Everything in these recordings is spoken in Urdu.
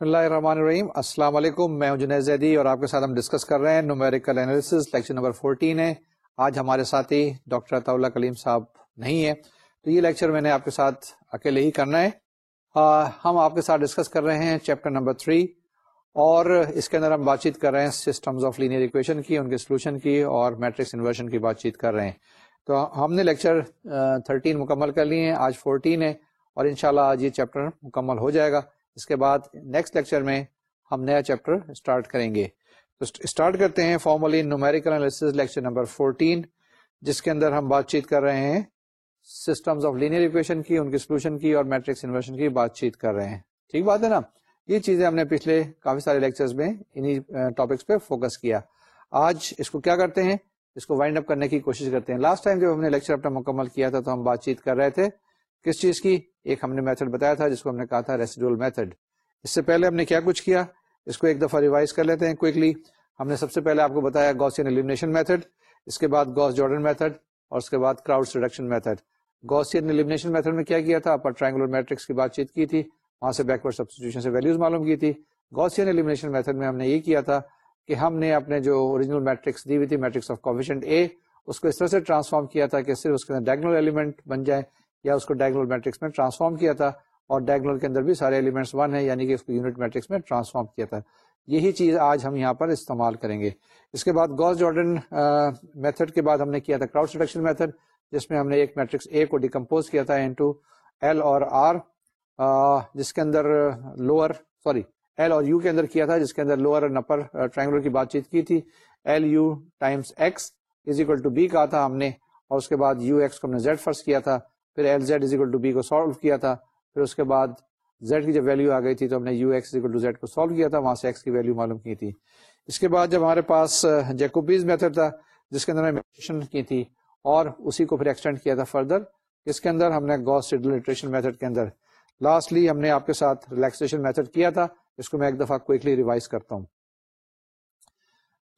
بسم اللہ الرحمن الرحیم السلام علیکم میں ہوں جنید زیدی اور آپ کے ساتھ ہم ڈسکس کر رہے ہیں نومیریکل انالیسز لیکچر نمبر 14 ہے آج ہمارے ساتھی ڈاکٹر عطا اللہ کلیم صاحب نہیں ہے تو یہ لیکچر میں نے آپ کے ساتھ اکیلے ہی کرنا ہے ہم آپ کے ساتھ ڈسکس کر رہے ہیں چیپٹر نمبر 3 اور اس کے اندر ہم بات چیت کر رہے ہیں سسٹمز آف لینئر ایکویشن کی ان کے سولوشن کی اور میٹرکس انورشن کی بات چیت کر رہے ہیں تو ہم نے لیکچر تھرٹین مکمل کر لیے ہیں آج فورٹین ہے اور انشاءاللہ آج یہ چیپٹر مکمل ہو جائے گا اس کے بعد نیکسٹ لیکچر میں ہم نیا چیپٹر اسٹارٹ کریں گے تو اسٹارٹ کرتے ہیں formally numerical analysis lecture number 14 جس کے اندر ہم بات چیت کر رہے ہیں سسٹمز آف لینئر ایکویشن کی ان کی سولوشن کی اور میٹرکس انویشن کی بات چیت کر رہے ہیں ٹھیک بات ہے نا یہ چیزیں ہم نے پچھلے کافی سارے لیکچرز میں انہی ٹاپکس پہ فوکس کیا آج اس کو کیا کرتے ہیں اس کو وائنڈ اپ کرنے کی کوشش کرتے ہیں لاسٹ ٹائم جب ہم نے لیکچر اپنا مکمل کیا تھا تو ہم بات چیت کر رہے تھے کس چیز کی ایک ہم نے میتھڈ بتایا تھا جس کو ہم نے کہا تھا ریسیڈول میتھڈ اس سے پہلے ہم نے کیا کچھ کیا اس کو ایک دفعہ ریوائز کر لیتے ہیں کوئکلی ہم نے سب سے پہلے آپ کو بتایا گوسین ایلیمنیشن میتھڈ اس کے بعد گوس جارڈن میتھڈ اور اس کے بعد Crout reduction method Gaussian elimination method میں کیا کیا تھا آپ ٹرائنگولر میٹرکس کی بات چیت کی تھی وہاں سے بیکورڈ سبسٹیوشن سے ویلوز معلوم کی تھی گوسین ایلیمنیشن میتھڈ میں ہم نے یہ کیا تھا کہ ہم نے اپنے جو اوریجنل میٹرکس دی ہوئی تھی میٹرکس آف کمیشن اے اس کو اس طرح سے ٹرانسفارم کیا تھا کہ صرف اس کے اندر ڈائگنل ایلیمنٹ بن جائیں یا اس کو ڈائگنل میٹرکس میں ٹرانسفارم کیا تھا اور ڈائگنل کے اندر بھی سارے ایلیمنٹس ون ہیں یعنی کہ اس کو یونٹ میٹرکس میں ٹرانسفارم کیا تھا یہی چیز آج ہم یہاں پر استعمال کریں گے اس کے بعد گوس جارڈن میتھڈ کے بعد ہم نے کیا تھا کراؤڈ سلیکشن میتھڈ جس میں ہم نے ایک میٹرکس اے کو ڈیکمپوز کیا تھا انٹو ایل اور آر جس کے اندر لوور سوری ایل اور یو کے اندر کیا تھا جس کے اندر لوور اور نپر ٹرائنگولر کی بات چیت کی تھی L U times X is equal to B کہا تھا ہم نے اور اس کے بعد یو ایکس کو ہم نے زیڈ فرسٹ کیا تھا پھر L Z is equal to B کو سالو کیا تھا پھر اس کے بعد زیڈ کی جب ویلیو آ گئی تھی تو ہم نے U X equal to Z کو سالو کیا تھا وہاں سے ایکس کی ویلیو معلوم کی تھی اس کے بعد جب ہمارے پاس جیکوبیز میتھڈ تھا جس کے اندر ہم نے کی تھی اور اسی کو پھر ایکسٹینڈ کیا تھا فردر اس کے اندر ہم نے گوس ریٹریشن میتھڈ کے اندر لاسٹلی ہم نے آپ کے ساتھ ریلیکسیشن میتھڈ کیا تھا اس کو میں ایک دفعہ کوئکلی ریوائز کرتا ہوں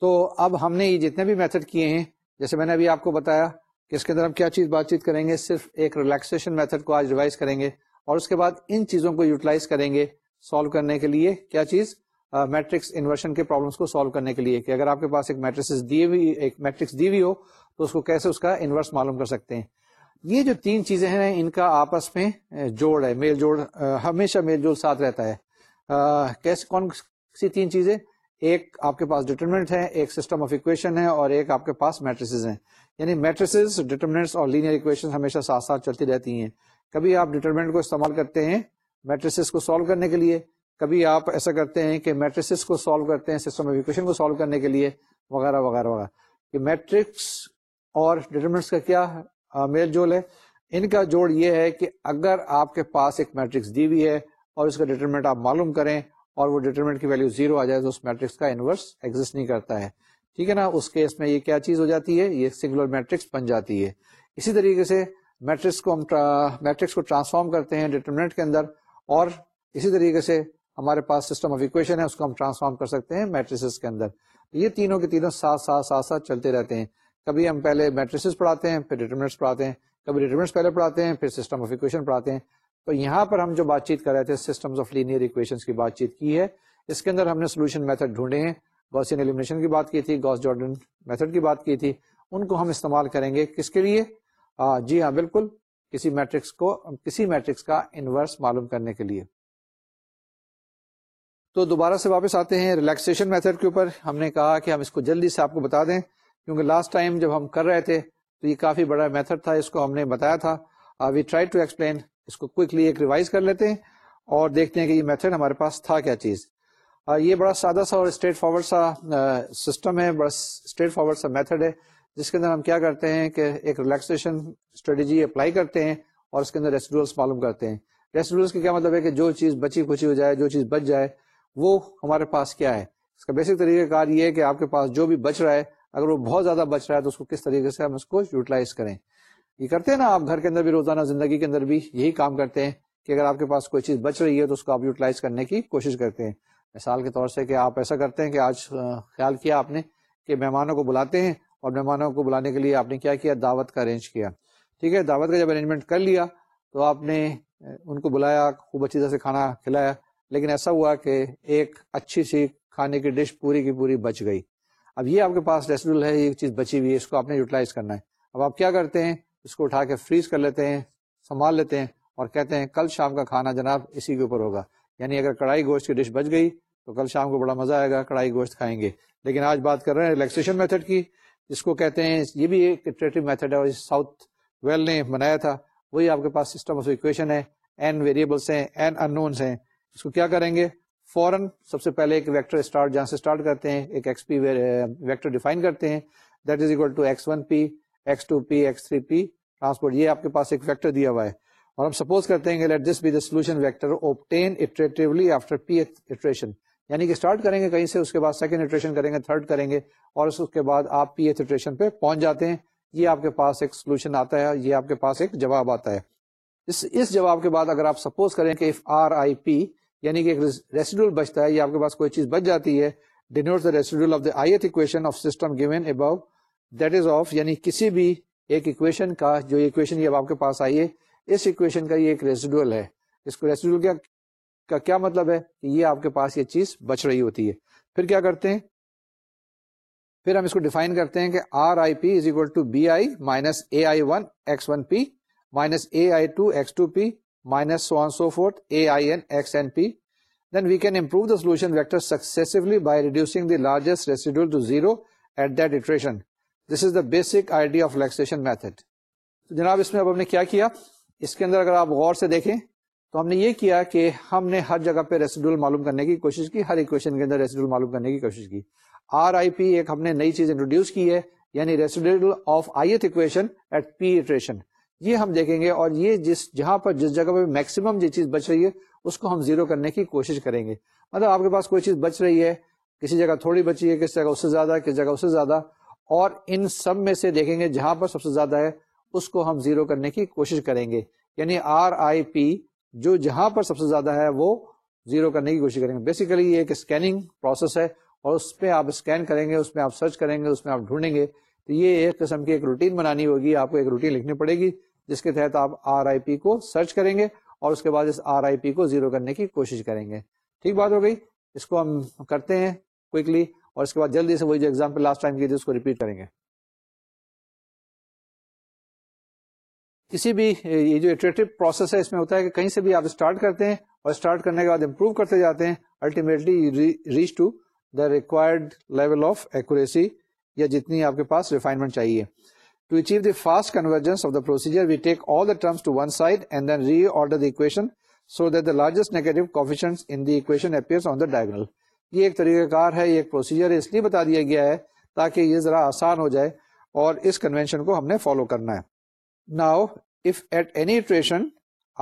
تو اب ہم نے یہ جتنے بھی میتھڈ کیے ہیں جیسے میں نے ابھی آپ کو بتایا کہ اس کے اندر ہم کیا چیز بات چیت کریں گے صرف ایک ریلیکسیشن میتھڈ کو آج ریوائز کریں گے اور اس کے بعد ان چیزوں کو یوٹیلائز کریں گے سالو کرنے کے لیے کیا چیز uh, انورشن کے پرابلمس کو سالو کرنے کے لیے کہ اگر آپ کے پاس ایک میٹرس ایک میٹرکس دی ہوئی ہو تو اس کو کیسے اس کا انورس معلوم کر سکتے ہیں یہ جو تین چیزیں ہیں ان کا آپس میں جوڑ ہے میل جوڑ ہمیشہ میل جوڑ ساتھ رہتا ہے کیسے کون سی تین چیزیں ایک آپ کے پاس ڈیٹرمنٹ ہے ایک سسٹم آف اکویشن ہے اور ایک آپ کے پاس میٹریس ہیں یعنی ڈیٹرمنٹس اور لینئر اکویشن ہمیشہ ساتھ ساتھ چلتی رہتی ہیں کبھی آپ ڈیٹرمنٹ کو استعمال کرتے ہیں میٹریس کو سالو کرنے کے لیے کبھی آپ ایسا کرتے ہیں کہ میٹریس کو سالو کرتے ہیں سسٹم آف اکویشن کو سالو کرنے کے لیے وغیرہ وغیرہ وغیرہ میٹرکس اور ڈیٹرمنٹس کا کیا میل جول ہے ان کا جوڑ یہ ہے کہ اگر آپ کے پاس ایک میٹرکس دی ہوئی ہے اور اس کا ڈیٹرمنٹ آپ معلوم کریں اور وہ ڈیٹرمنٹ کی ویلو زیرو آ جائے تو اس میٹرکس کا انورس ایگزٹ نہیں کرتا ہے ٹھیک ہے نا اس کیس میں یہ کیا چیز ہو جاتی ہے یہ سنگولر میٹرکس بن جاتی ہے اسی طریقے سے میٹرکس کو ہم میٹرکس کو ٹرانسفارم کرتے ہیں ڈیٹرمنٹ کے اندر اور اسی طریقے سے ہمارے پاس سسٹم آف اکویشن ہے اس کو ہم ٹرانسفارم کر سکتے ہیں میٹریسز کے اندر یہ تینوں کے تینوں ساتھ ساتھ ساتھ ساتھ چلتے رہتے ہیں کبھی ہم پہلے میٹریسز پڑھاتے ہیں پھر ڈیٹرمنٹس پڑھاتے ہیں کبھی ڈیٹرمنٹس پہلے پڑھاتے ہیں پھر سسٹم آف اکویشن پڑھاتے ہیں تو یہاں پر ہم جو بات چیت کر رہے تھے سسٹم آف لینئر اکویشن کی بات چیت کی ہے اس کے اندر ہم نے سولوشن میتھڈ ڈھونڈے ہیں گوسین ایلیمنیشن کی کی کی کی بات بات تھی تھی گوس جارڈن میتھڈ ان کو ہم استعمال کریں گے کس کے لیے آ, جی ہاں بالکل کسی میٹرکس کو کسی میٹرکس کا انورس معلوم کرنے کے لیے تو دوبارہ سے واپس آتے ہیں ریلیکسیشن میتھڈ کے اوپر ہم نے کہا کہ ہم اس کو جلدی سے آپ کو بتا دیں کیونکہ لاسٹ ٹائم جب ہم کر رہے تھے تو یہ کافی بڑا میتھڈ تھا اس کو ہم نے بتایا تھا وی ٹرائی ٹو ایکسپلین اس کو ایک ریوائز کر لیتے ہیں ہیں اور دیکھتے کہ یہ میتھڈ ہمارے پاس تھا کیا چیز یہ بڑا سادہ سا اور اسٹریٹ فارورڈ سا سسٹم ہے بڑا اسٹریٹ فارورڈ سا میتھڈ ہے جس کے اندر ہم کیا کرتے ہیں کہ ایک ریلیکسیشن اسٹریٹجی اپلائی کرتے ہیں اور اس کے اندر معلوم کرتے ہیں ریسیڈولس کا کیا مطلب ہے کہ جو چیز بچی کچی ہو جائے جو چیز بچ جائے وہ ہمارے پاس کیا ہے اس کا بیسک طریقہ کار یہ ہے کہ آپ کے پاس جو بھی بچ رہا ہے اگر وہ بہت زیادہ بچ رہا ہے تو اس کو کس طریقے سے ہم اس کو یوٹیلائز کریں یہ کرتے ہیں نا آپ گھر کے اندر بھی روزانہ زندگی کے اندر بھی یہی کام کرتے ہیں کہ اگر آپ کے پاس کوئی چیز بچ رہی ہے تو اس کو آپ یوٹیلائز کرنے کی کوشش کرتے ہیں مثال کے طور سے کہ آپ ایسا کرتے ہیں کہ آج خیال کیا آپ نے کہ مہمانوں کو بلاتے ہیں اور مہمانوں کو بلانے کے لیے آپ نے کیا کیا دعوت کا ارینج کیا ٹھیک ہے دعوت کا جب ارینجمنٹ کر لیا تو آپ نے ان کو بلایا خوب اچھی طرح سے کھانا کھلایا لیکن ایسا ہوا کہ ایک اچھی سی کھانے کی ڈش پوری کی پوری بچ گئی اب یہ آپ کے پاس ریسیڈول ہے یہ چیز بچی ہوئی ہے اس کو آپ نے یوٹیلائز کرنا ہے اب آپ کیا کرتے ہیں اس کو اٹھا کے فریز کر لیتے ہیں سنبھال لیتے ہیں اور کہتے ہیں کل شام کا کھانا جناب اسی کے اوپر ہوگا یعنی اگر کڑھائی گوشت کی ڈش بچ گئی تو کل شام کو بڑا مزہ آئے گا کڑھائی گوشت کھائیں گے لیکن آج بات کر رہے ہیں ریلیکسیشن میتھڈ کی جس کو کہتے ہیں یہ بھی ایک میتھڈ ہے اور ساؤتھ ویل نے بنایا تھا وہی آپ کے پاس سسٹم آف اکویشن ہے این این ویریبلس ہیں ہیں ان اس کو کیا کریں گے فوراً سب سے پہلے ایک ویکٹر اسٹارٹ جہاں سے اسٹارٹ کرتے ہیں ایک ایکس پی ویکٹر ڈیفائن کرتے ہیں that is equal to X one P X two P X three P transpose یہ آپ کے پاس ایک ویکٹر دیا ہوا ہے اور ہم سپوز کرتے ہیں let this be the solution vector obtained iteratively after P پیشن یعنی کہ اسٹارٹ کریں گے کہیں سے اس کے بعد سیکنڈ اٹریشن کریں گے تھرڈ کریں گے اور اس کے بعد آپ پی ایچ اٹریشن پہ پہنچ جاتے ہیں یہ آپ کے پاس ایک سولوشن آتا ہے یہ آپ کے پاس ایک جواب آتا ہے اس, اس جواب کے بعد اگر آپ سپوز کریں کہ اف آر آئی پی یعنی کہ ایک ریسیڈول بچتا ہے یہ آپ کے پاس کوئی چیز بچ جاتی ہے denote the residual of the I th equation of system given above that is of یعنی کسی بھی ایک ایکویشن کا جو ایکویشن یہ اب آپ کے پاس آئی ہے اس ایکویشن کا یہ ایک ریسیڈول ہے اس کو ریسیڈول کا, کا کیا مطلب ہے کہ یہ آپ کے پاس یہ چیز بچ رہی ہوتی ہے پھر کیا کرتے ہیں پھر ہم اس کو ڈیفائن کرتے ہیں کہ R I P is equal to B I minus A I one X one P minus A I two X two P minus so so forth A I N X N P then we can improve the solution vector successively by reducing the largest residual to zero at that iteration this is the basic idea of relaxation method جناب اس میں اب ہم نے کیا کیا اس کے اندر اگر آپ غور سے دیکھیں تو ہم نے یہ کیا کہ ہم نے ہر جگہ پہ ریسیڈول معلوم کرنے کی کوشش کی ہر اکویشن کے اندر ریسیڈول معلوم کرنے کی کوشش کی آر آئی پی ایک ہم نے نئی چیز انٹروڈیوس کی ہے یعنی residual of equation at p iteration یہ ہم دیکھیں گے اور یہ جس جہاں پر جس جگہ پہ میکسیمم یہ چیز بچ رہی ہے اس کو ہم زیرو کرنے کی کوشش کریں گے مطلب آپ کے پاس کوئی چیز بچ رہی ہے کسی جگہ تھوڑی بچی ہے کس جگہ اس سے زیادہ کس جگہ اس سے زیادہ اور ان سب میں سے دیکھیں گے جہاں پر سب سے زیادہ ہے اس کو ہم زیرو کرنے کی کوشش کریں گے یعنی آر آئی پی جو جہاں پر سب سے زیادہ ہے وہ زیرو کرنے کی کوشش کریں گے بیسیکلی یہ ایک اسکیننگ پروسیس ہے اور اس پہ آپ اسکین کریں گے اس میں آپ سرچ کریں گے اس میں آپ ڈھونڈیں گے تو یہ ایک قسم کی ایک روٹین بنانی ہوگی آپ کو ایک روٹین لکھنی پڑے گی جس کے تحت آپ آر آئی پی کو سرچ کریں گے اور اس کے بعد اس آر آئی پی کو زیرو کرنے کی کوشش کریں گے ٹھیک بات ہو گئی اس کو ہم کرتے ہیں کوکلی اور اس کے بعد جلدی سے وہی جو ایگزامپل لاسٹ ٹائم کی تھی اس کو ریپیٹ کریں گے کسی بھی یہ جو اٹریکٹو پروسیس ہے اس میں ہوتا ہے کہ کہیں سے بھی آپ اسٹارٹ کرتے ہیں اور اسٹارٹ کرنے کے بعد امپروو کرتے جاتے ہیں ultimately reach to the required level of accuracy یا جتنی آپ کے پاس ریفائنمنٹ چاہیے to achieve the fast convergence of the procedure we take all the terms to one side and then reorder the equation so that the largest negative coefficient in the equation appears on the diagonal یہ ایک طریقہ کار ہے یہ ایک پروسیجر اس لیے بتا دیا گیا ہے تاکہ یہ ذرا آسان ہو جائے اور اس کنوینشن کو ہم نے فالو کرنا ہے now if at any iteration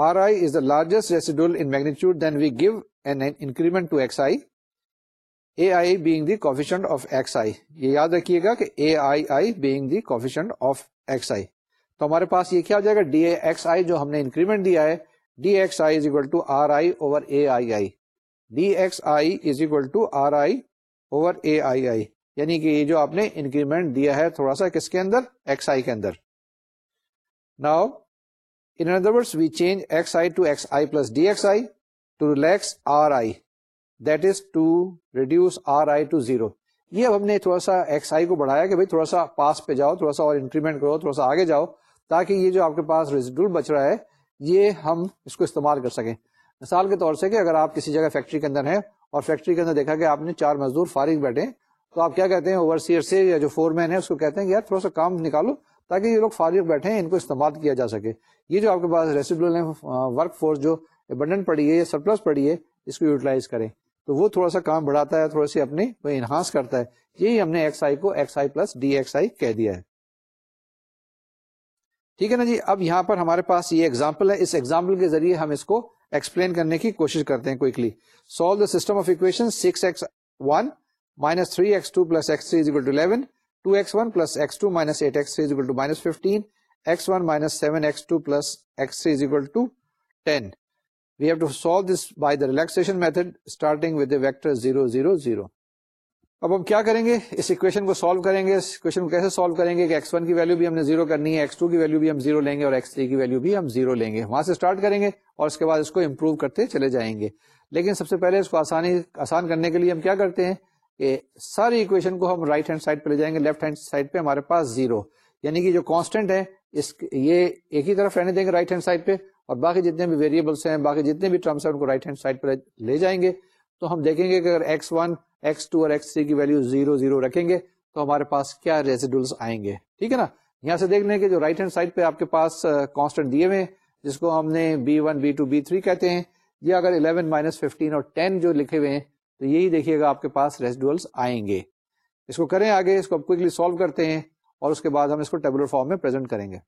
r i is the largest residual in magnitude then we give an increment to x i i a being the of x i یہ یاد رکھیے گا کہ a i i being the coefficient of x i تو ہمارے پاس یہ کیا ہو جائے گا ڈی اے آئی جو ہم نے انکریمنٹ دیا ہے d x i i is equal to r over a i i d x i is equal to r i over a i i یعنی کہ یہ جو آپ نے انکریمنٹ دیا ہے تھوڑا سا کس کے اندر ایکس آئی کے اندر now in other we change x i to x i plus d x i to relax r i that is to reduce r i to zero یہ اب ہم نے تھوڑا سا ایکس آئی کو بڑھایا کہ بھائی تھوڑا سا پاس پہ جاؤ تھوڑا سا اور انکریمنٹ کرو تھوڑا سا آگے جاؤ تاکہ یہ جو آپ کے پاس ریزیڈول بچ رہا ہے یہ ہم اس کو استعمال کر سکیں مثال کے طور سے کہ اگر آپ کسی جگہ فیکٹری کے اندر ہیں اور فیکٹری کے اندر دیکھا کہ آپ نے چار مزدور فارغ بیٹھے تو آپ کیا کہتے ہیں اوور سیئر سے یا جو فور مین ہے اس کو کہتے ہیں کہ یار تھوڑا سا کام نکالو تاکہ یہ لوگ فارغ بیٹھے ہیں ان کو استعمال کیا جا سکے یہ جو آپ کے پاس ورک فورس جو پڑی ہے یا سرپلس پڑی ہے اس کو یوٹیلائز کریں تو وہ تھوڑا سا کام بڑھاتا ہے تھوڑا سی اپنے انہانس کرتا ہے یہی ہم نے ایکس آئی کو x i plus d x i کہہ دیا ہے ٹھیک ہے نا جی اب یہاں پر ہمارے پاس یہ ایگزامپل ہے اس ایگزامپل کے ذریعے ہم اس کو ایکسپلین کرنے کی کوشش کرتے ہیں quickly solve the system of equation six x one minus three three x x two two two plus eleven x one plus x two minus eight x x three two minus minus fifteen one seven x two plus x three two two ten we have solve this by the relaxation method starting with the vector zero zero zero اب ہم کیا کریں گے اس اکویشن کو سالو کریں گے اس اکویشن کو کیسے سالو کریں گے کہ ایکس ون کی ویلو بھی ہم نے زیرو کرنی ہے ایکس ٹو کی ویلو بھی ہم زیرو لیں گے اور ایکس تھری کی ویلو بھی ہم زیرو لیں گے وہاں سے اسٹارٹ کریں گے اور اس کے بعد اس کو امپروو کرتے چلے جائیں گے لیکن سب سے پہلے اس کو آسانی آسان کرنے کے لیے ہم کیا کرتے ہیں کہ ساری اکویشن کو ہم رائٹ ہینڈ سائڈ پہ لے جائیں گے لیفٹ ہینڈ سائڈ پہ ہمارے پاس زیرو یعنی کہ جو کانسٹینٹ ہے اس یہ ایک ہی طرف رہنے دیں گے رائٹ ہینڈ سائڈ پہ اور باقی جتنے بھی ویریبلس ہیں باقی جتنے بھی ٹرمس ہیں ان کو رائٹ ہینڈ سائڈ پہ لے جائیں گے تو ہم دیکھیں گے کہ اگر ایکس ون ایکس ٹو اور ایکس تھری کی ویلو زیرو زیرو رکھیں گے تو ہمارے پاس کیا ریزیڈولس آئیں گے ٹھیک ہے نا یہاں سے دیکھ لیں کہ جو رائٹ ہینڈ سائڈ پہ آپ کے پاس کانسٹنٹ دیے ہوئے ہیں جس کو ہم نے B one B two B three کہتے ہیں یہ اگر الیون مائنس ففٹین اور ٹین جو لکھے ہوئے ہیں تو یہی دیکھیے گا آپ کے پاس ریزیڈولس آئیں گے اس کو کریں آگے اس کو سالو کرتے ہیں اور اس کے بعد ہم اس کو ٹیبلر فارم میں پرزینٹ کریں گے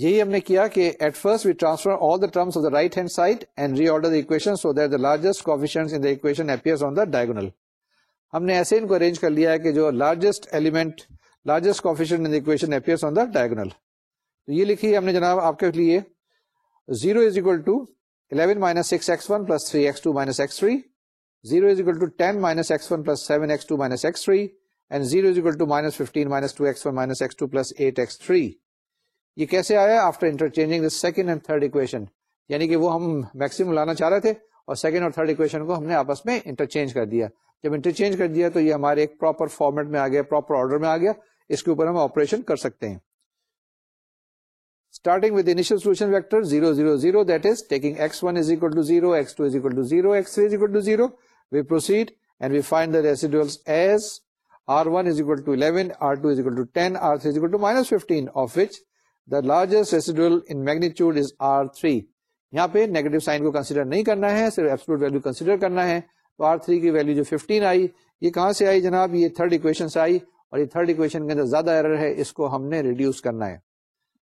یہی ہم نے کیا کہ at first we transfer all the terms of the right hand side and reorder equation so that the largest in equation appear on the diagonal ہم نے ایسے ان کو ارینج کر لیا ہے کہ جو largest element largest the equation appears on the diagonal تو یہ لکھی ہم نے جناب آپ کے لیے zero is equal to eleven minus six one plus three x two minus zero two ten minus x one plus seven x two minus fifteen یہ کیسے آیا after interchanging the second and third equation یعنی کہ وہ ہم میکسیمم لانا چاہ رہے تھے اور سیکنڈ اور تھرڈ اکویشن کو ہم نے آپس میں انٹرچینج کر دیا جب انٹرچینج کر دیا تو یہ ہمارے ایک پراپر فارمیٹ میں آ گیا پراپر آرڈر میں آ گیا اس کے اوپر ہم آپریشن کر سکتے ہیں starting with the initial solution vector 0 0 0 that is taking x1 is equal to 0 x2 is equal to 0 x3 is equal to 0 we proceed and we find the residuals as r1 is equal to 11 r2 is equal to 10 r3 is equal to minus 15 of which the largest residual in magnitude is r three یہاں پہ نیگیٹو سائن کو کنسیڈر نہیں کرنا ہے صرف ایپسلوٹ ویلو کنسیڈر کرنا ہے تو آر تھری کی ویلو جو 15 آئی یہ کہاں سے آئی جناب یہ تھرڈ اکویشن سے آئی اور یہ تھرڈ اکویشن کے اندر زیادہ ایرر ہے اس کو ہم نے ریڈیوس کرنا ہے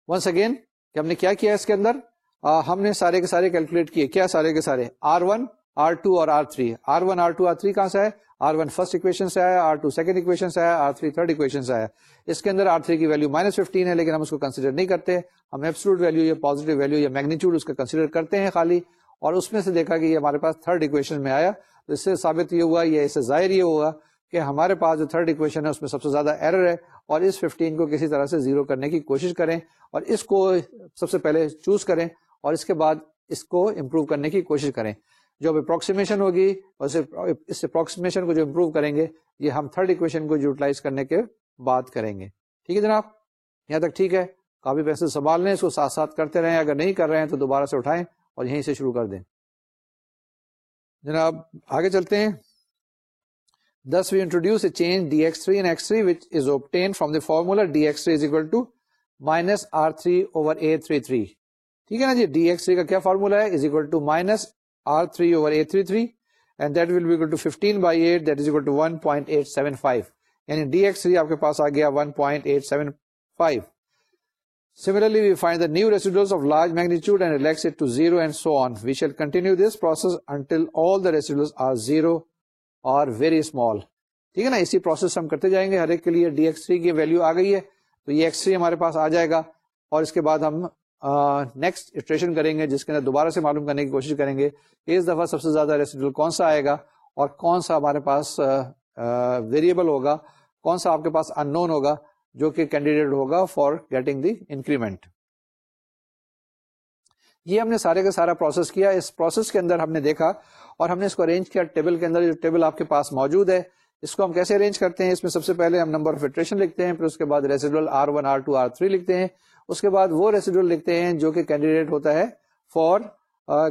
ونس اگین کہ ہم نے کیا کیا اس کے اندر آ, ہم نے سارے کے سارے کیلکولیٹ کیے کیا سارے کے سارے آر ون آر ٹو اور r three r one r two r three کہاں سے ہے آر ون فرسٹ اکویشن سے آیا آر ٹو سیکنڈ اکویشن سے آیا آر تھری تھرڈ اکویشن سے آیا اس کے اندر آر تھری کی ویلو مائنس ففٹین ہے لیکن ہم ہم اس کو کنسیڈر نہیں کرتے ایبسلوٹ ویلو یا ویلو یا میگنیچیوڈ اس کا کنسیڈر کرتے ہیں خالی اور اس میں سے دیکھا کہ یہ ہمارے پاس تھرڈ اکویشن میں آیا تو اس سے ثابت یہ ہوا یا اس سے ظاہر یہ ہوا کہ ہمارے پاس جو تھرڈ اکویشن ہے اس میں سب سے زیادہ ایرر ہے اور اس ففٹین کو کسی طرح سے زیرو کرنے کی کوشش کریں اور اس کو سب سے پہلے چوز کریں اور اس کے بعد اس کو امپروو کرنے کی کوشش کریں جو اب اپروکسیمیشن ہوگی اور اس اپروکسیمیشن کو جو امپروو کریں گے یہ ہم تھرڈ اکویشن کو یوٹیلائز کرنے کے بات کریں گے ٹھیک ہے جناب یہاں تک ٹھیک ہے کافی پیسے سنبھال لیں اس کو ساتھ ساتھ کرتے رہیں اگر نہیں کر رہے ہیں تو دوبارہ سے اٹھائیں اور یہیں سے شروع کر دیں جناب آگے چلتے ہیں this we introduce a change d x three x three which is obtain from the formula d x three is equal to minus r three over a three three ٹھیک ہے نا جی ڈی ایکس تھری کا کیا فارمولا ہے is equal to minus and and to یعنی آپ کے پاس Similarly, we We find the the new residuals residuals of large magnitude relax it 0 0 so on. shall continue this process until all are or very small. ٹھیک ہے نا اسی پروسیس ہم کرتے جائیں گے ہر ایک کے لیے d x x three three کی آ گئی ہے تو یہ ہمارے پاس آ جائے گا اور اس کے بعد ہم نیکسٹ اسٹریشن کریں گے جس کے اندر دوبارہ سے معلوم کرنے کی کوشش کریں گے اس دفعہ سب سے زیادہ ریسیڈول کون سا آئے گا اور کون سا ہمارے پاس ویریبل ہوگا کون سا آپ کے پاس ان نون ہوگا جو کہ کینڈیڈیٹ ہوگا فار گیٹنگ دی انکریمنٹ یہ ہم نے سارے کا سارا پروسیس کیا اس پروسیس کے اندر ہم نے دیکھا اور ہم نے اس کو ارینج کیا ٹیبل کے اندر جو ٹیبل آپ کے پاس موجود ہے اس کو ہم کیسے ارینج کرتے ہیں اس میں سب سے پہلے ہم نمبر آف اٹریشن لکھتے ہیں پھر اس کے بعد residual r one r two r three لکھتے ہیں اس کے بعد وہ ریسیڈول لکھتے ہیں جو کہ کینڈیڈیٹ ہوتا ہے فار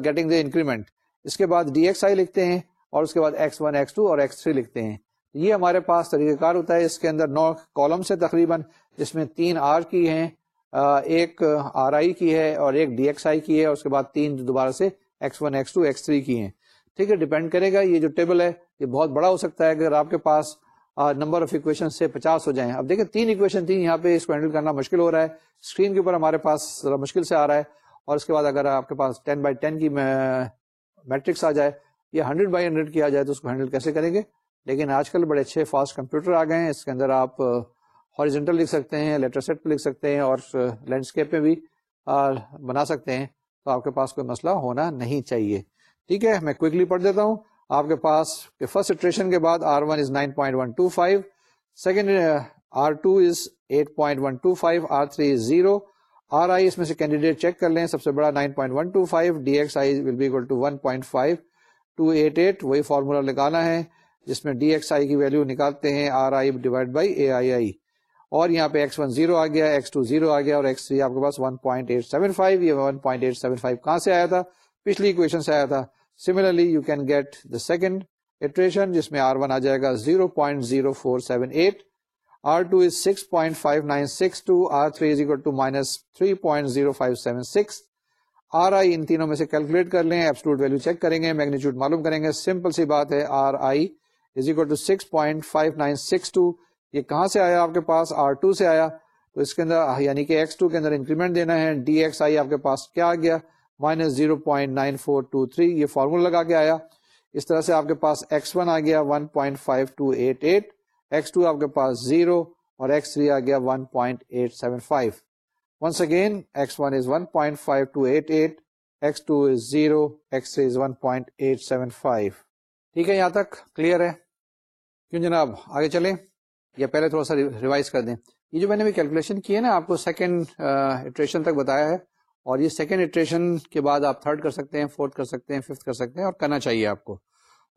گیٹنگ دا انکریمنٹ اس کے بعد ڈی ایکس آئی لکھتے ہیں اور اس کے بعد ایکس ون ایکس ٹو اور ایکس تھری لکھتے ہیں یہ ہمارے پاس طریقہ کار ہوتا ہے اس کے اندر نو کالمس ہے تقریباً جس میں تین آر کی ہیں ایک آر آئی کی ہے اور ایک ڈی ایکس آئی کی ہے اور اس کے بعد تین دوبارہ سے x one x two x three کی ہیں ٹھیک ہے ڈیپینڈ کرے گا یہ جو ٹیبل ہے یہ بہت بڑا ہو سکتا ہے اگر آپ کے پاس نمبر آف اکویشن سے پچاس ہو جائیں اب دیکھیں تین اکویشن تھی یہاں پہ اس کو ہینڈل کرنا مشکل ہو رہا ہے اسکرین کے اوپر ہمارے پاس مشکل سے آ رہا ہے اور اس کے بعد اگر آپ کے پاس ٹین بائی ٹین کی میٹرکس آ جائے یا ہنڈریڈ بائی ہنڈریڈ کی آ جائے تو اس کو ہینڈل کیسے کریں گے لیکن آج کل بڑے اچھے فاسٹ کمپیوٹر آ گئے ہیں اس کے اندر آپ ہارجنٹل لکھ سکتے ہیں لیٹر سیٹ پہ لکھ سکتے ہیں اور لینڈسکیپ پہ بھی بنا سکتے ہیں تو آپ کے پاس کوئی مسئلہ ہونا نہیں چاہیے ٹھیک ہے میں کوکلی پڑھ دیتا ہوں آپ کے پاس فرسٹ اٹریشن کے بعد R one is nine point one two five second R two is eight point one two five R three is zero R I اس میں سے کینڈیڈیٹ چیک کر لیں سب سے بڑا nine point one two five d x i will be equal to one point five two eight eight وہی فارمولا لگانا ہے جس میں ڈی ایکس آئی کی ویلو نکالتے ہیں R I divide by A I I اور یہاں پہ ایکس ون زیرو آ گیا ایکس ٹو زیرو آ گیا اور ایکس تھری آپ کے پاس one point eight seven five یہ one point eight seven five کہاں سے آیا تھا پچھلی اکویشن سے آیا تھا similarly you can get the second iteration جس میں آر ون آ جائے گا zero point zero four seven eight R two is six point five nine six two R three is equal to minus three point zero five seven six R آئی ان تینوں میں سے کیلکولیٹ کر لیں ایپسلوٹ ویلو چیک کریں گے میگنیچیوڈ معلوم کریں گے سمپل سی بات ہے R I is equal to six point five nine six two یہ کہاں سے آیا آپ کے پاس آر ٹو سے آیا تو اس کے اندر یعنی کہ ایکس ٹو کے اندر انکریمنٹ دینا ہے ڈی ایکس آئی آپ کے پاس کیا آ گیا minus zero point nine four two three یہ فارمولا لگا کے آیا اس طرح سے آپ کے پاس ایکس ون آ گیا one point five two eight eight x two آپ کے پاس زیرو اور ایکس تھری آ گیا one point eight seven five once again x one is one point five two eight eight x two is zero x three is one point eight seven five ٹھیک ہے یہاں تک کلیئر ہے کیوں جناب آگے چلیں یا پہلے تھوڑا سا ریوائز کر دیں یہ جو میں نے بھی کیلکولیشن کی ہے نا آپ کو سیکنڈ اٹریشن تک بتایا ہے اور یہ سیکنڈ اٹریشن کے بعد آپ تھرڈ کر سکتے ہیں فورتھ کر سکتے ہیں ففتھ کر سکتے ہیں اور کرنا چاہیے آپ کو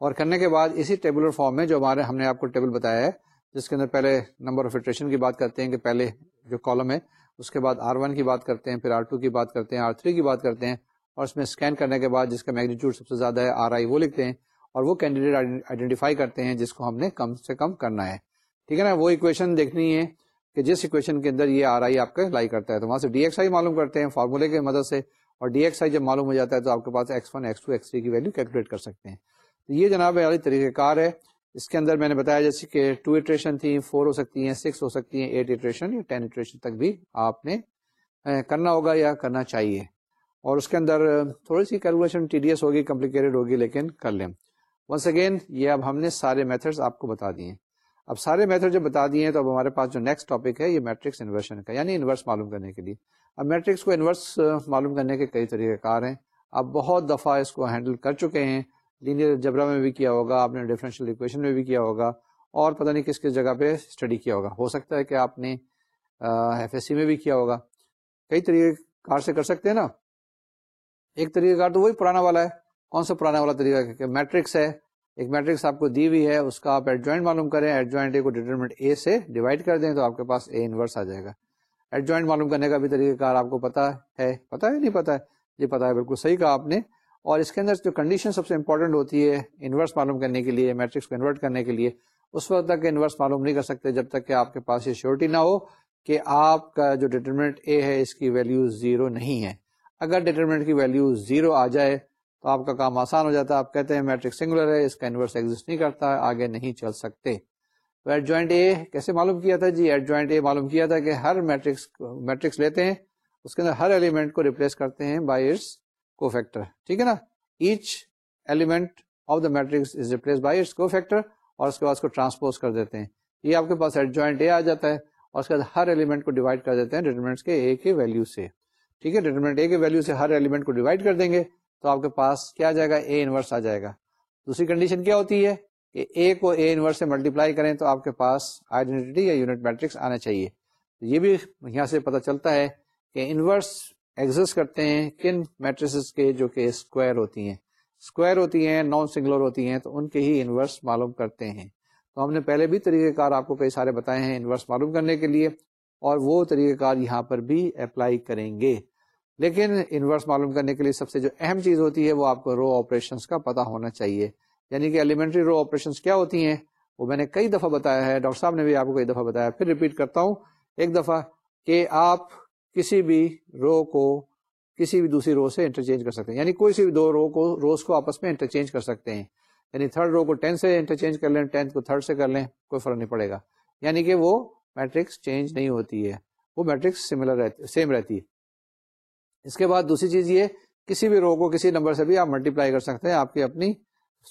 اور کرنے کے بعد اسی ٹیبلر فارم میں جو ہمارے ہم نے آپ کو ٹیبل بتایا ہے جس کے اندر پہلے نمبر آف اٹریشن کی بات کرتے ہیں کہ پہلے جو کالم ہے اس کے بعد آر ون کی بات کرتے ہیں پھر آر ٹو کی بات کرتے ہیں آر تھری کی بات کرتے ہیں اور اس میں اسکین کرنے کے بعد جس کا میگنیچیوڈ سب سے زیادہ ہے آر آئی وہ لکھتے ہیں اور وہ کینڈیڈیٹ آئیڈینٹیفائی کرتے ہیں جس کو ہم نے کم سے کم کرنا ہے ٹھیک ہے نا وہ اکویشن دیکھنی ہے کہ جس اکویشن کے اندر یہ آر آئی آپ کا لائی کرتا ہے تو وہاں سے ڈی ایکس آئی معلوم کرتے ہیں فارمولے کی مدد سے اور ڈی ایکس آئی جب معلوم ہو جاتا ہے تو آپ کے پاس x one x two x three کی ویلو کیلکولیٹ کر سکتے ہیں تو یہ جناب والی طریقہ کار ہے اس کے اندر میں نے بتایا جیسے کہ ٹو ایٹریشن تھی فور ہو سکتی ہیں سکس ہو سکتی ہیں ایٹ ایٹریشن یا ٹین اٹریشن تک بھی آپ نے کرنا ہوگا یا کرنا چاہیے اور اس کے اندر تھوڑی سی کیلکولیشن ٹی ڈی ایس ہوگی کمپلیکیٹڈ ہوگی لیکن کر لیں ونس اگین یہ اب ہم نے سارے میتھڈس آپ کو بتا دیے اب سارے میتھڈ جب بتا دیے ہیں تو اب ہمارے پاس جو نیکسٹ ٹاپک ہے یہ میٹرکس انورشن کا یعنی انورس معلوم کرنے کے لیے اب میٹرکس کو انورس معلوم کرنے کے کئی طریقہ کار ہیں آپ بہت دفعہ اس کو ہینڈل کر چکے ہیں لینئر جبرا میں بھی کیا ہوگا آپ نے ڈیفرنشیل ایکویشن میں بھی کیا ہوگا اور پتہ نہیں کس کس جگہ پہ اسٹڈی کیا ہوگا ہو سکتا ہے کہ آپ نے ایف ایس سی میں بھی کیا ہوگا کئی طریقے کار سے کر سکتے ہیں نا ایک طریقہ کار تو وہی پرانا والا ہے کون سا پرانا والا طریقہ میٹرکس ہے ایک میٹرکس آپ کو دی ہوئی ہے اس کا آپ ایڈ جوائنٹ معلوم کریں ایڈ جوائنٹ اے کو ڈیٹرمنٹ اے سے ڈیوائڈ کر دیں تو آپ کے پاس اے انورس آ جائے گا ایڈ جوائنٹ معلوم کرنے کا بھی طریقہ کار آپ کو پتا ہے پتا ہے نہیں پتا ہے جی پتا ہے بالکل صحیح کہا آپ نے اور اس کے اندر جو کنڈیشن سب سے امپورٹنٹ ہوتی ہے انورس معلوم کرنے کے لیے میٹرکس کو انورٹ کرنے کے لیے اس وقت تک انورس معلوم نہیں کر سکتے جب تک کہ آپ کے پاس یہ شیورٹی نہ ہو کہ آپ کا جو ڈیٹرمنٹ اے ہے اس کی ویلو زیرو نہیں ہے اگر ڈیٹرمنٹ کی ویلو زیرو آ جائے تو آپ کا کام آسان ہو جاتا ہے آپ کہتے ہیں میٹرک سنگولر ہے اس کا انورس ایگزٹ نہیں کرتا آگے نہیں چل سکتے تو جوائنٹ اے کیسے معلوم کیا تھا جی ایڈ جوائنٹ اے معلوم کیا تھا کہ ہر میٹرکس میٹرکس لیتے ہیں اس کے اندر ہر ایلیمنٹ کو ریپلیس کرتے ہیں بائی اٹس کو فیکٹر ٹھیک ہے نا each element of the matrix is replace by its cofactor اور اس کے بعد اس کو ٹرانسپوز کر دیتے ہیں یہ آپ کے پاس ایڈ جوائنٹ اے آ جاتا ہے اور اس کے بعد ہر ایلیمنٹ کو ڈیوائڈ کر دیتے ہیں ڈیٹرمنٹس کے اے کے ویلو سے ٹھیک ہے ڈیٹرمنٹ اے کے ویلو سے ہر ایلیمنٹ کو ڈیوائڈ کر دیں گے تو آپ کے پاس کیا آ جائے گا اے انورس آ جائے گا دوسری کنڈیشن کیا ہوتی ہے کہ اے کو اے انورس سے ملٹیپلائی کریں تو آپ کے پاس آئیڈینٹی یا یونٹ میٹرکس آنا چاہیے تو یہ بھی یہاں سے پتا چلتا ہے کہ انورس ایگزٹ کرتے ہیں کن میٹرس کے جو کہ اسکوائر ہوتی ہیں اسکوائر ہوتی ہیں نان سنگولر ہوتی ہیں تو ان کے ہی انورس معلوم کرتے ہیں تو ہم نے پہلے بھی طریقہ کار آپ کو کئی سارے بتائے ہیں انورس معلوم کرنے کے لیے اور وہ طریقہ کار یہاں پر بھی اپلائی کریں گے لیکن انورس معلوم کرنے کے لیے سب سے جو اہم چیز ہوتی ہے وہ آپ کو رو آپریشنس کا پتا ہونا چاہیے یعنی کہ ایلیمنٹری رو آپریشنس کیا ہوتی ہیں وہ میں نے کئی دفعہ بتایا ہے ڈاکٹر صاحب نے بھی آپ کو کئی دفعہ بتایا پھر ریپیٹ کرتا ہوں ایک دفعہ کہ آپ کسی بھی رو کو کسی بھی دوسری رو سے انٹرچینج کر سکتے ہیں یعنی کوئی سی بھی دو رو کو روز کو آپس میں انٹرچینج کر سکتے ہیں یعنی تھرڈ رو کو ٹینتھ سے انٹرچینج کر لیں ٹینتھ کو تھرڈ سے کر لیں کوئی فرق نہیں پڑے گا یعنی کہ وہ میٹرکس چینج نہیں ہوتی ہے وہ میٹرکس سملر سیم رہتی ہے اس کے بعد دوسری چیز یہ کسی بھی رو کو کسی نمبر سے بھی آپ ملٹی پلائی کر سکتے ہیں آپ کی اپنی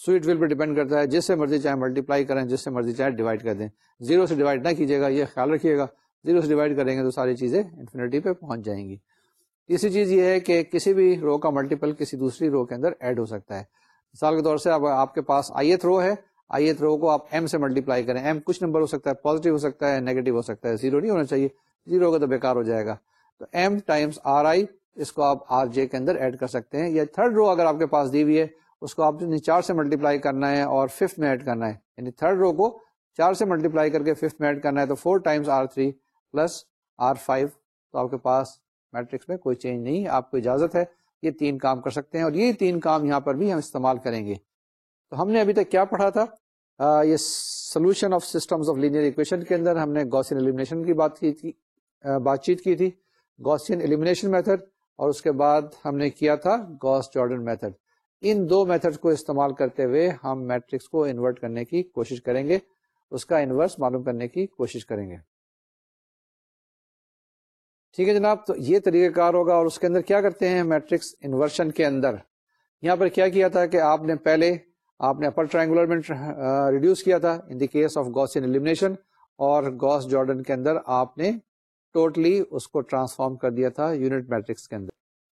سویٹ ول پہ ڈیپینڈ کرتا ہے جس سے مرضی چاہے ملٹی پلائی کریں جس سے مرضی چاہے ڈیوائڈ کر دیں زیرو سے ڈیوائڈ نہ کیجیے گا یہ خیال رکھیے گا زیرو سے ڈیوائڈ کریں گے تو ساری چیزیں انفینٹی پہ پہنچ جائیں گی تیسری چیز یہ ہے کہ کسی بھی رو کا ملٹیپل کسی دوسری رو کے اندر ایڈ ہو سکتا ہے مثال کے طور سے اب آپ کے پاس آئی رو ہے آئی رو کو آپ ایم سے ملٹیپلائی کریں ایم کچھ نمبر ہو سکتا ہے پازیٹیو ہو سکتا ہے نیگیٹو ہو سکتا ہے زیرو نہیں ہونا چاہیے زیرو تو بےکار ہو جائے گا تو ایم ٹائمس آر آئی اس کو آپ آر جے کے اندر ایڈ کر سکتے ہیں یا تھرڈ رو اگر آپ کے پاس دی ہوئی ہے اس کو آپ نے چار سے ملٹیپلائی کرنا ہے اور ففتھ میں ایڈ کرنا ہے یعنی تھرڈ رو کو چار سے ملٹیپلائی کر کے ففتھ میں ایڈ کرنا ہے تو four times R three plus R five تو آپ کے پاس میٹرکس میں کوئی چینج نہیں آپ کو اجازت ہے یہ تین کام کر سکتے ہیں اور یہ تین کام یہاں پر بھی ہم استعمال کریں گے تو ہم نے ابھی تک کیا پڑھا تھا یہ solution of systems of linear equation کے اندر ہم نے گوسین ایلیمنیشن کی بات کی تھی بات چیت کی تھی گوسین ایلیمنیشن میتھڈ اور اس کے بعد ہم نے کیا تھا گوس جارڈن میتھڈ ان دو میتھڈ کو استعمال کرتے ہوئے ہم میٹرکس کو انورٹ کرنے کی کوشش کریں گے اس کا انورس معلوم کرنے کی کوشش کریں گے ٹھیک ہے جناب تو یہ طریقہ کار ہوگا اور اس کے اندر کیا کرتے ہیں میٹرکس انورشن کے اندر یہاں پر کیا کیا تھا کہ آپ نے پہلے آپ نے اپر ٹرائنگولر میں ریڈیوس کیا تھا ان کیس آف ایلیمنیشن اور گوس جارڈن کے اندر آپ نے ٹوٹلی اس کو ٹرانسفارم کر دیا تھا یونٹ میٹرکس کے اندر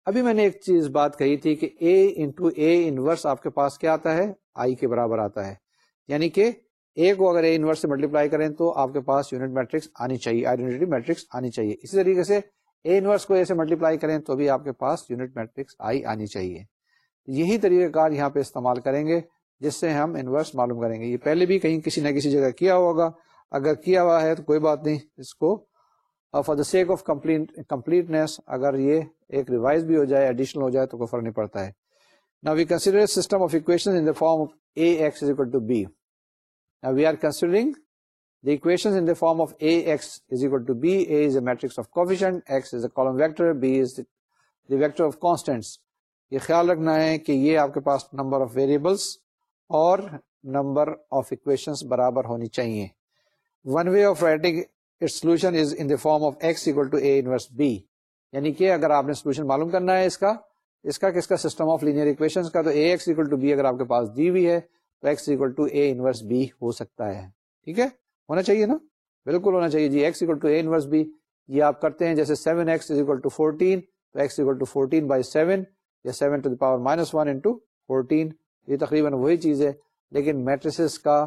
ابھی میں نے ایک چیز بات کہی تھی کہ a a a a into inverse inverse آپ کے کے پاس کیا آتا آتا ہے ہے آئی برابر یعنی کہ کو اگر سے ملٹیپلائی کریں تو آپ کے پاس یونٹ میٹرکس میٹرکس آنی آنی چاہیے چاہیے آئیڈینٹی اسی طریقے سے ملٹیپلائی کریں تو بھی آپ کے پاس یونٹ میٹرکس آئی آنی چاہیے یہی طریقہ کار یہاں پہ استعمال کریں گے جس سے ہم انورس معلوم کریں گے یہ پہلے بھی کہیں کسی نہ کسی جگہ کیا ہوگا اگر کیا ہوا ہے تو کوئی بات نہیں اس کو اور for the sake of completeness اگر یہ ایک ریوائز بھی ہو جائے ایڈیشنل ہو جائے تو کوئی فرق نہیں پڑتا ہے نا we consider system of equation in the form of a x is equal to b نا we are considering the equation in the form of a x is equal to b a is a matrix of coefficient x is a column vector b is the vector of constants یہ خیال رکھنا ہے کہ یہ آپ کے پاس نمبر آف ویریبلس اور نمبر آف اکویشنس برابر ہونی چاہیے one way of writing its solution is in the form of x equal to a inverse b یعنی کہ اگر آپ نے سولوشن معلوم کرنا ہے اس کا اس کا کس کا سسٹم آف لینئر اکویشن کا تو a x equal to b اگر آپ کے پاس دی ہوئی ہے تو x equal to a inverse b ہو سکتا ہے ٹھیک ہے ہونا چاہیے نا بالکل ہونا چاہیے جی x equal to a inverse b یہ آپ کرتے ہیں جیسے seven x is equal to fourteen تو x equal to fourteen by seven یا seven to the power minus one into fourteen یہ تقریباً وہی چیز ہے لیکن میٹرسز کا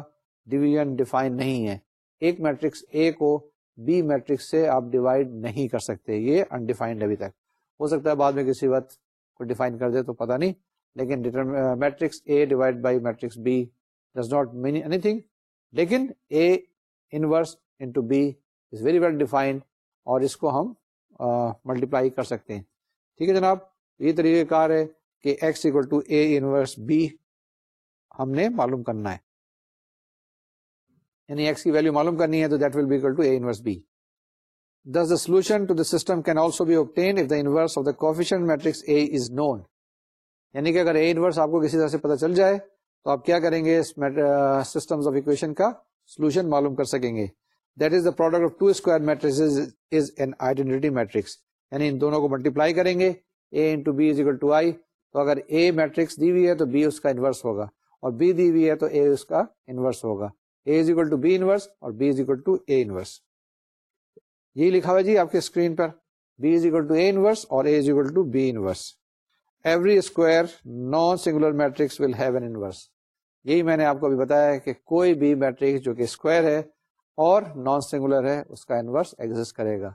ڈویژن ڈیفائن نہیں ہے ایک میٹرکس اے کو بی میٹرکس سے آپ ڈیوائڈ نہیں کر سکتے یہ انڈیفائنڈ ابھی تک ہو سکتا ہے بعد میں کسی وقت کو ڈیفائن کر دے تو پتا نہیں لیکن matrix a divide by matrix b does not mean anything لیکن a inverse into b is very well defined اور اس کو ہم ملٹیپلائی کر سکتے ہیں ٹھیک ہے جناب یہ طریقہ کار ہے کہ X equal to A inverse B ہم نے معلوم کرنا ہے یعنی ایکس کی ویلو معلوم کرنی ہے تو that will be equal to a inverse b this the solution to the system can also be obtain if the inverse of the coefficient matrix a is known یعنی کہ اگر اے انورس آپ کو کسی طرح سے پتا چل جائے تو آپ کیا کریں گے سسٹم آف اکویشن کا سولوشن معلوم کر سکیں گے that is the product of two square matrix is an identity matrix یعنی ان دونوں کو ملٹیپلائی کریں گے A into B is equal to I تو اگر اے میٹرکس دی ہوئی ہے تو بی اس کا انورس ہوگا اور بی دی ہوئی ہے تو اے اس کا انورس ہوگا is equal to B B inverse اور is equal to A inverse یہ لکھا ہوا جی آپ کے screen per B is equal to to A A inverse inverse اور is equal B every square non singular matrix will have an inverse یہی میں نے آپ کو ابھی بتایا ہے کہ کوئی بھی میٹرک جو کہ اسکوائر ہے اور نان سنگولر ہے اس کا انورس ایگزٹ کرے گا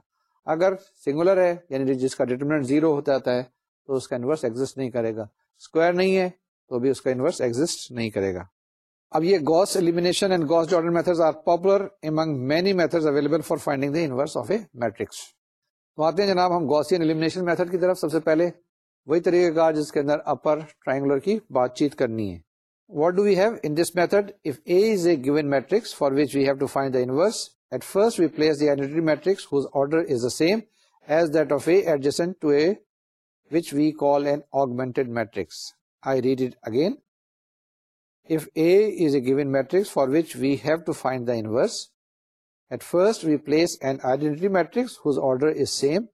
اگر سنگولر ہے یعنی جس کا ڈیٹرمنٹ زیرو ہوتا جاتا ہے تو اس کا انورس ایگزٹ نہیں کرے گا اسکوائر نہیں ہے تو بھی اس کا انورس ایگزٹ نہیں کرے گا اب یہ Gauss L and Gauss Jordan are popular among many method available for finding of a matrix تو آتے ہیں جناب ہم گوسمیشن میتھڈ کی طرف سب سے پہلے وہی طریقہ کا جس کے اندر اپر ٹرائنگولر کی بات چیت کرنی ہے what do have this method of a given matrix for we have to inverse at identity matrix order is the same as that of A A which we call an augmented matrix I read it again if A is a given matrix for which we have to find the inverse, at first we place an identity matrix whose order is same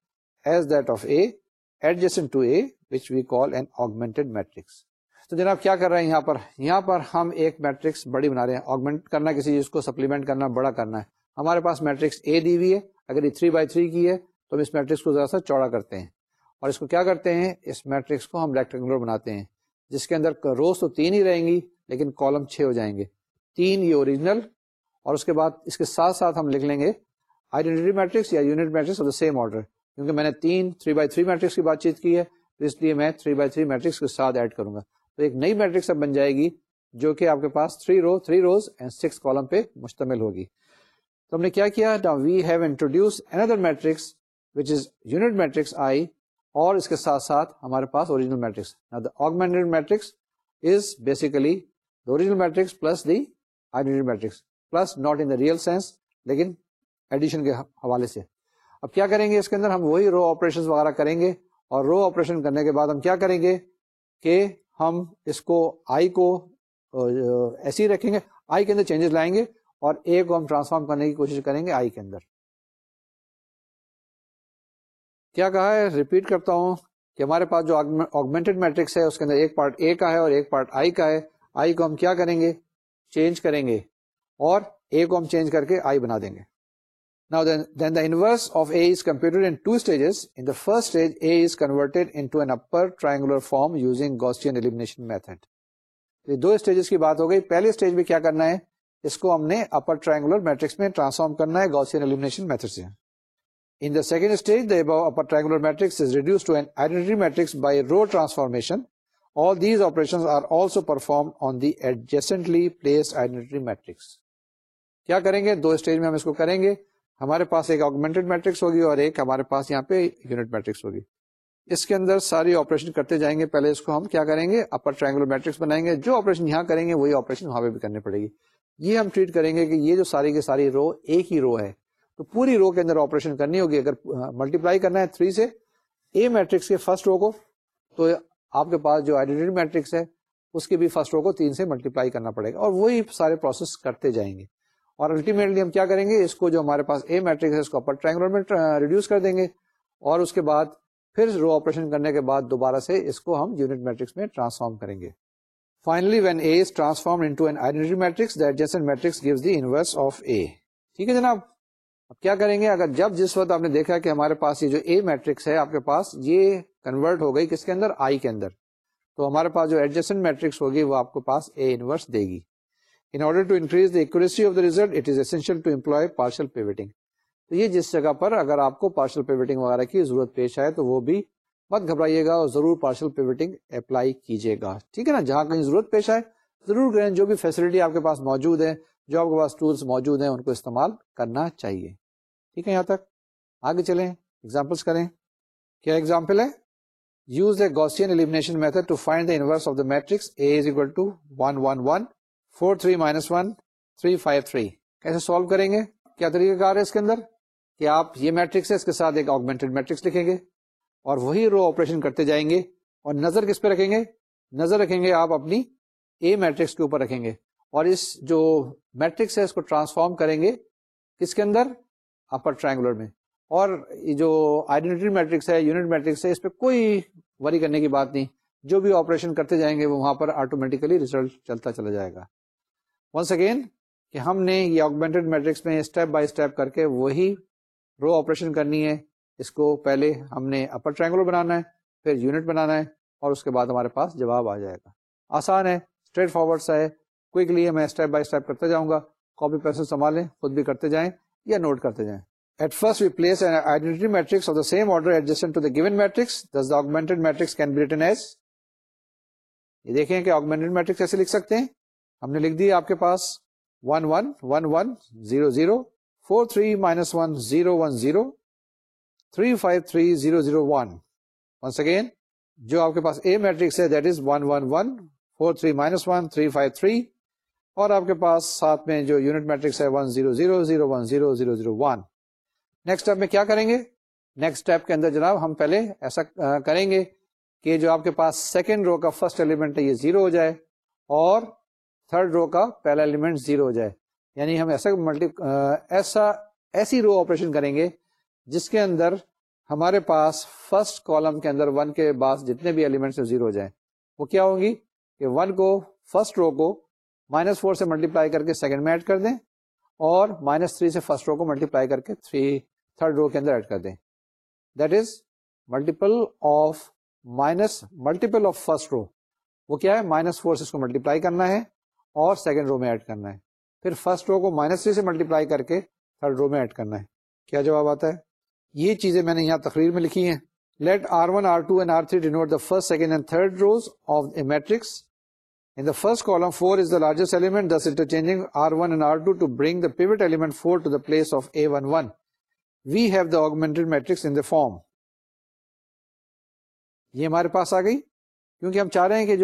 as that of A adjacent to A which we call an augmented matrix. تو جناب کیا کر رہے ہیں یہاں پر یہاں پر ہم ایک میٹرکس بڑی بنا رہے ہیں آگمنٹ کرنا کسی چیز کو سپلیمنٹ کرنا بڑا کرنا ہے ہمارے پاس میٹرکس اے دی ہوئی ہے اگر یہ تھری بائی تھری کی ہے تو ہم اس میٹرکس کو ذرا سا چوڑا کرتے ہیں اور اس کو کیا کرتے ہیں اس میٹرکس کو ہم ریکٹینگولر بناتے ہیں جس کے اندر روز تو تین ہی رہیں گی لیکن کالم چھ ہو جائیں گے تین یہ اوریجنل اور اس کے بعد اس کے ساتھ ساتھ ہم لکھ لیں گے آئیڈینٹی میٹرکس یا unit matrix of the same order کیونکہ میں نے تین تھری بائی تھری میٹرکس کی بات چیت کی ہے تو اس لیے میں تھری بائی تھری میٹرکس کے ساتھ ایڈ کروں گا تو ایک نئی میٹرکس اب بن جائے گی جو کہ آپ کے پاس three row three rows and six column پہ مشتمل ہوگی تو ہم نے کیا کیا we have introduce another matrix which is unit matrix I اور اس کے ساتھ ساتھ ہمارے پاس original matrix the augmented matrix is basically لیکن ایڈیشن کے حوالے سے اب کیا کریں گے اس کے اندر ہم وہی رو آپریشن وغیرہ کریں گے اور رو آپریشن کرنے کے بعد ہم کیا کریں گے کہ ہم اس کو آئی ایسے ہی رکھیں گے آئی کے اندر چینجز لائیں گے اور اے کو ہم ٹرانسفارم کرنے کی کوشش کریں گے آئی کے اندر کیا کہا ہے ریپیٹ کرتا ہوں کہ ہمارے پاس جو آگمنٹڈ میٹرکس ہے اس کے اندر ایک پارٹ اے کا ہے اور ایک پارٹ آئی کا ہے آئی کو ہم کیا کریں گے چینج کریں گے اور اے کو ہم چینج کر کے آئی بنا دیں گے یہ اسٹیجز کی بات ہو گئی پہلے اسٹیج میں کیا کرنا ہے اس کو ہم نے اپر ٹرائنگولر میٹرکس میں ٹرانسفارم کرنا ہے گوسین ایلیمنیشن میتھڈ سے in the second stage the triangular matrix reduced to matrix by row transformation all these operations are also performed on the adjacently placed identity matrix کیا کریں گے دو اسٹیج میں ہم اس کو کریں گے ہمارے پاس ایک آگمنٹڈ میٹرکس ہوگی اور ایک ہمارے پاس یہاں پہ یونٹ میٹرکس ہوگی اس کے اندر ساری آپریشن کرتے جائیں گے پہلے اس کو ہم کیا کریں گے اپر ٹرائنگولر میٹرکس بنائیں گے جو آپریشن یہاں کریں گے وہی آپریشن وہاں پہ بھی کرنے پڑے گی یہ ہم ٹریٹ کریں گے کہ یہ جو ساری کی ساری رو ایک ہی رو ہے تو پوری رو کے اندر آپریشن کرنی ہوگی اگر ملٹیپلائی کرنا ہے تھری سے اے میٹرکس کے فرسٹ رو کو تو آپ کے پاس جو آئیڈینٹی میٹرکس ہے اس کے بھی فرسٹ رو کو تین سے ملٹیپلائی کرنا پڑے گا اور وہی سارے پروسیس کرتے جائیں گے اور الٹیمیٹلی ہم کیا کریں گے اس کو جو ہمارے پاس اے میٹرک ہے اس کو اپر ٹرائنگولر میں ریڈیوس کر دیں گے اور اس کے بعد پھر رو آپریشن کرنے کے بعد دوبارہ سے اس کو ہم یونٹ میٹرکس میں ٹرانسفارم کریں گے finally when A A is transform into an identity matrix matrix gives the inverse of ٹھیک ہے جناب اب کیا کریں گے اگر جب جس وقت آپ نے دیکھا کہ ہمارے پاس یہ جو اے میٹرکس ہے آپ کے پاس یہ کنورٹ ہو گئی کس کے اندر آئی کے اندر تو ہمارے پاس جو ایڈجسٹنٹ میٹرکس ہوگی وہ آپ کے پاس اے انورس دے گی in order to to increase of the result it is essential employ partial pivoting تو یہ جس جگہ پر اگر آپ کو پارشل پیوٹنگ وغیرہ کی ضرورت پیش آئے تو وہ بھی مت گھبرائیے گا اور ضرور پارشل پیوٹنگ اپلائی کیجیے گا ٹھیک ہے نا جہاں کہیں ضرورت پیش آئے ضرور کریں جو بھی فیسلٹی آپ کے پاس موجود ہے جو آپ کے پاس ٹولس موجود ہیں ان کو استعمال کرنا چاہیے ٹھیک ہے یہاں تک آگے چلیں ایگزامپلس کریں کیا ایگزامپل ہے use a Gaussian elimination method to find the inverse of the matrix A is equal to one one one four three minus one three five three کیسے سالو کریں گے کیا طریقہ کار ہے اس کے اندر کہ آپ یہ میٹرکس ہے اس کے ساتھ ایک آگمنٹ میٹرکس لکھیں گے اور وہی رو آپریشن کرتے جائیں گے اور نظر کس پہ رکھیں گے نظر رکھیں گے آپ اپنی اے میٹرکس کے اوپر رکھیں گے اور اس جو میٹرکس ہے اس کو ٹرانسفارم کریں گے کس کے اندر اپر ٹرائنگولر میں اور یہ جو آئیڈینٹی میٹرکس ہے یونٹ میٹرکس ہے اس پہ کوئی وری کرنے کی بات نہیں جو بھی آپریشن کرتے جائیں گے وہاں پر آٹومیٹیکلی ریزلٹ چلتا چلا جائے گا ونس اگین کہ ہم نے یہ آگمنٹڈ میٹرکس میں اسٹیپ بائی اسٹیپ کر کے وہی رو آپریشن کرنی ہے اس کو پہلے ہم نے اپر ٹرائنگولر بنانا ہے پھر یونٹ بنانا ہے اور اس کے بعد ہمارے پاس جواب آ جائے گا آسان ہے اسٹریٹ فارورڈ سا ہے کوئکلی میں اسٹیپ بائی اسٹیپ کرتا جاؤں گا کاپی پیسے سنبھالیں خود بھی کرتے جائیں یا نوٹ کرتے جائیں at first we place identity matrix of the same order adjacent to the given matrix this the augmented matrix can be written as یہ دیکھیں کہ آگمنٹڈ میٹرکس کیسے لکھ سکتے ہیں ہم نے لکھ دی آپ کے پاس 1 1 1 1 0 0 4 3 minus 1 0 1 0 3 5 3 0 0 1 once again جو آپ کے پاس A میٹرکس ہے that is 1 1 1 4 3 minus 1 3 5 3 اور آپ کے پاس ساتھ میں جو یونٹ میٹرکس ہے 1000100001 نیکسٹ اسٹیپ میں کیا کریں گے نیکسٹ اسٹیپ کے اندر جناب ہم پہلے ایسا کریں گے کہ جو آپ کے پاس سیکنڈ رو کا فرسٹ ایلیمنٹ ہے یہ زیرو ہو جائے اور تھرڈ رو کا پہلا ایلیمنٹ زیرو ہو جائے یعنی ہم ایسا ملٹی ایسا ایسی رو آپریشن کریں گے جس کے اندر ہمارے پاس فرسٹ کالم کے اندر ون کے پاس جتنے بھی ایلیمنٹس زیرو ہو جائیں وہ کیا ہوں گی کہ ون کو فرسٹ رو کو مائنس فور سے ملٹیپلائی کر کے سیکنڈ میں ایڈ کر دیں اور مائنس تھری سے فرسٹ رو کو ملٹیپلائی کر کے تھری تھرڈ رو کے اندر ایڈ کر دیں that is multiple of minus multiple of first row وہ کیا ہے مائنس فور سے اس کو ملٹیپلائی کرنا ہے اور سیکنڈ رو میں ایڈ کرنا ہے پھر فرسٹ رو کو مائنس تھری سے ملٹیپلائی کر کے تھرڈ رو میں ایڈ کرنا ہے کیا جواب آتا ہے یہ چیزیں میں نے یہاں تقریر میں لکھی ہیں let R one R two and R three denote the first second and third rows of A matrix first column four is the largest element this one R two to bring four to this of A one one we've the augmented matrix یہ ہمارے پاس آ گئی کیونکہ ہم چاہ رہے ہیں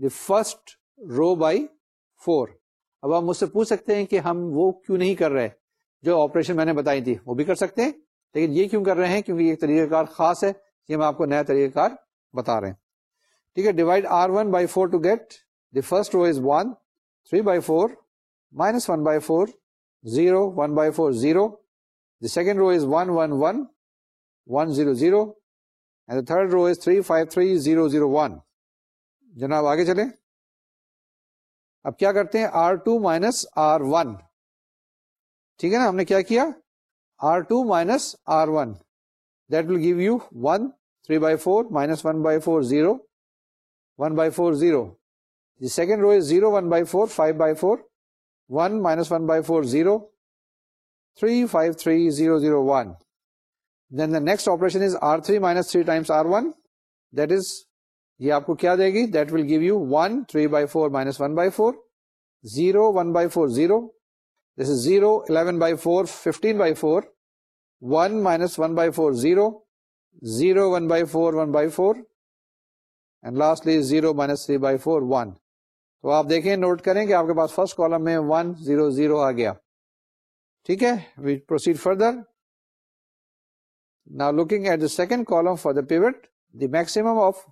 کہ فرسٹ رو بائی فور اب آپ مجھ سے پوچھ سکتے ہیں کہ ہم وہ کیوں نہیں کر رہے جو آپریشن میں نے بتائی تھی وہ بھی کر سکتے ہیں لیکن یہ کیوں کر رہے ہیں کیونکہ یہ طریقہ کار خاص ہے یہ ہم آپ کو نیا طریقہ کار بتا رہے ہیں ٹھیک ہے divide R one by four to get the first row is one three by four minus one by four zero one by four zero the second row is one one one one zero zero and third row is three five three zero zero one جناب آگے چلیں اب کیا کرتے ہیں R two minus R one ٹھیک ہے نا ہم نے کیا کیا R two minus R one that will give you one three by four minus one by four zero one by four zero the second row is zero one by four five by four one minus one by four zero three five three zero zero one then the next operation is R three minus three times R one that is یہ آپ کو کیا دے گی that will give you one three by four minus one by four zero one by four zero this is zero eleven by four fifteen by by four four one one minus zero zero zero one one by by four four and lastly minus three by four one تو آپ دیکھیں نوٹ کریں کہ آپ کے پاس فرسٹ کالم میں ون زیرو زیرو آ گیا ٹھیک ہے پروسیڈ فردر نا looking at the second column for the pivot the maximum of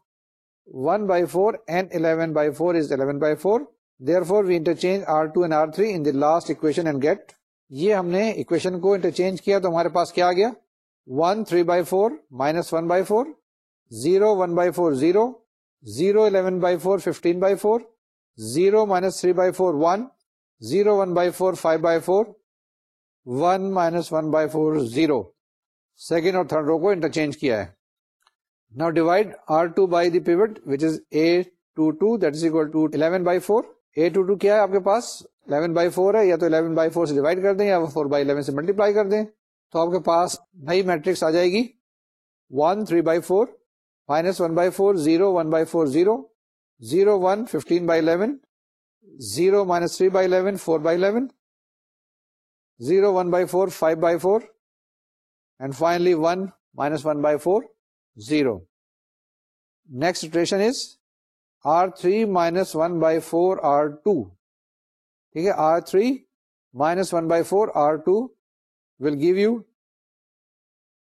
1 by 4 and 11 by 4 is 11 by 4. Therefore, we interchange R2 and R3 in the last equation and get. یہ ہم نے equation کو interchange کیا تو ہمارے پاس کیا گیا 1 3 by 4 minus 1 by 4 0 1 by 4 0 0 11 by 4 15 by 4 0 minus 3 by 4 1 0, 1 by 4, 5 by 4, 1 minus 1 by 4, 0. Second اور third row کو interchange کیا ہے. now divide r2 by the pivot which is a22 that is equal to 11 by 4 a22 کیا ہے آپ کے پاس 11 by 4 ہے یا تو 11 by 4 سے divide کر دیں یا 4 by 11 سے multiply کر دیں تو آپ کے پاس نئی matrix آ جائے گی 1 3 by 4 minus 1 by 4 0 1 by 4 0 0, 1, 15 by 11, 0, minus 3 by 11, 4 by 11, 0, 1 by 4, 5 by 4, and finally 1, minus 1 by 0. Next iteration is R3 minus 1 by 4 R2. Okay, R3 minus 1 by 4 R2 will give you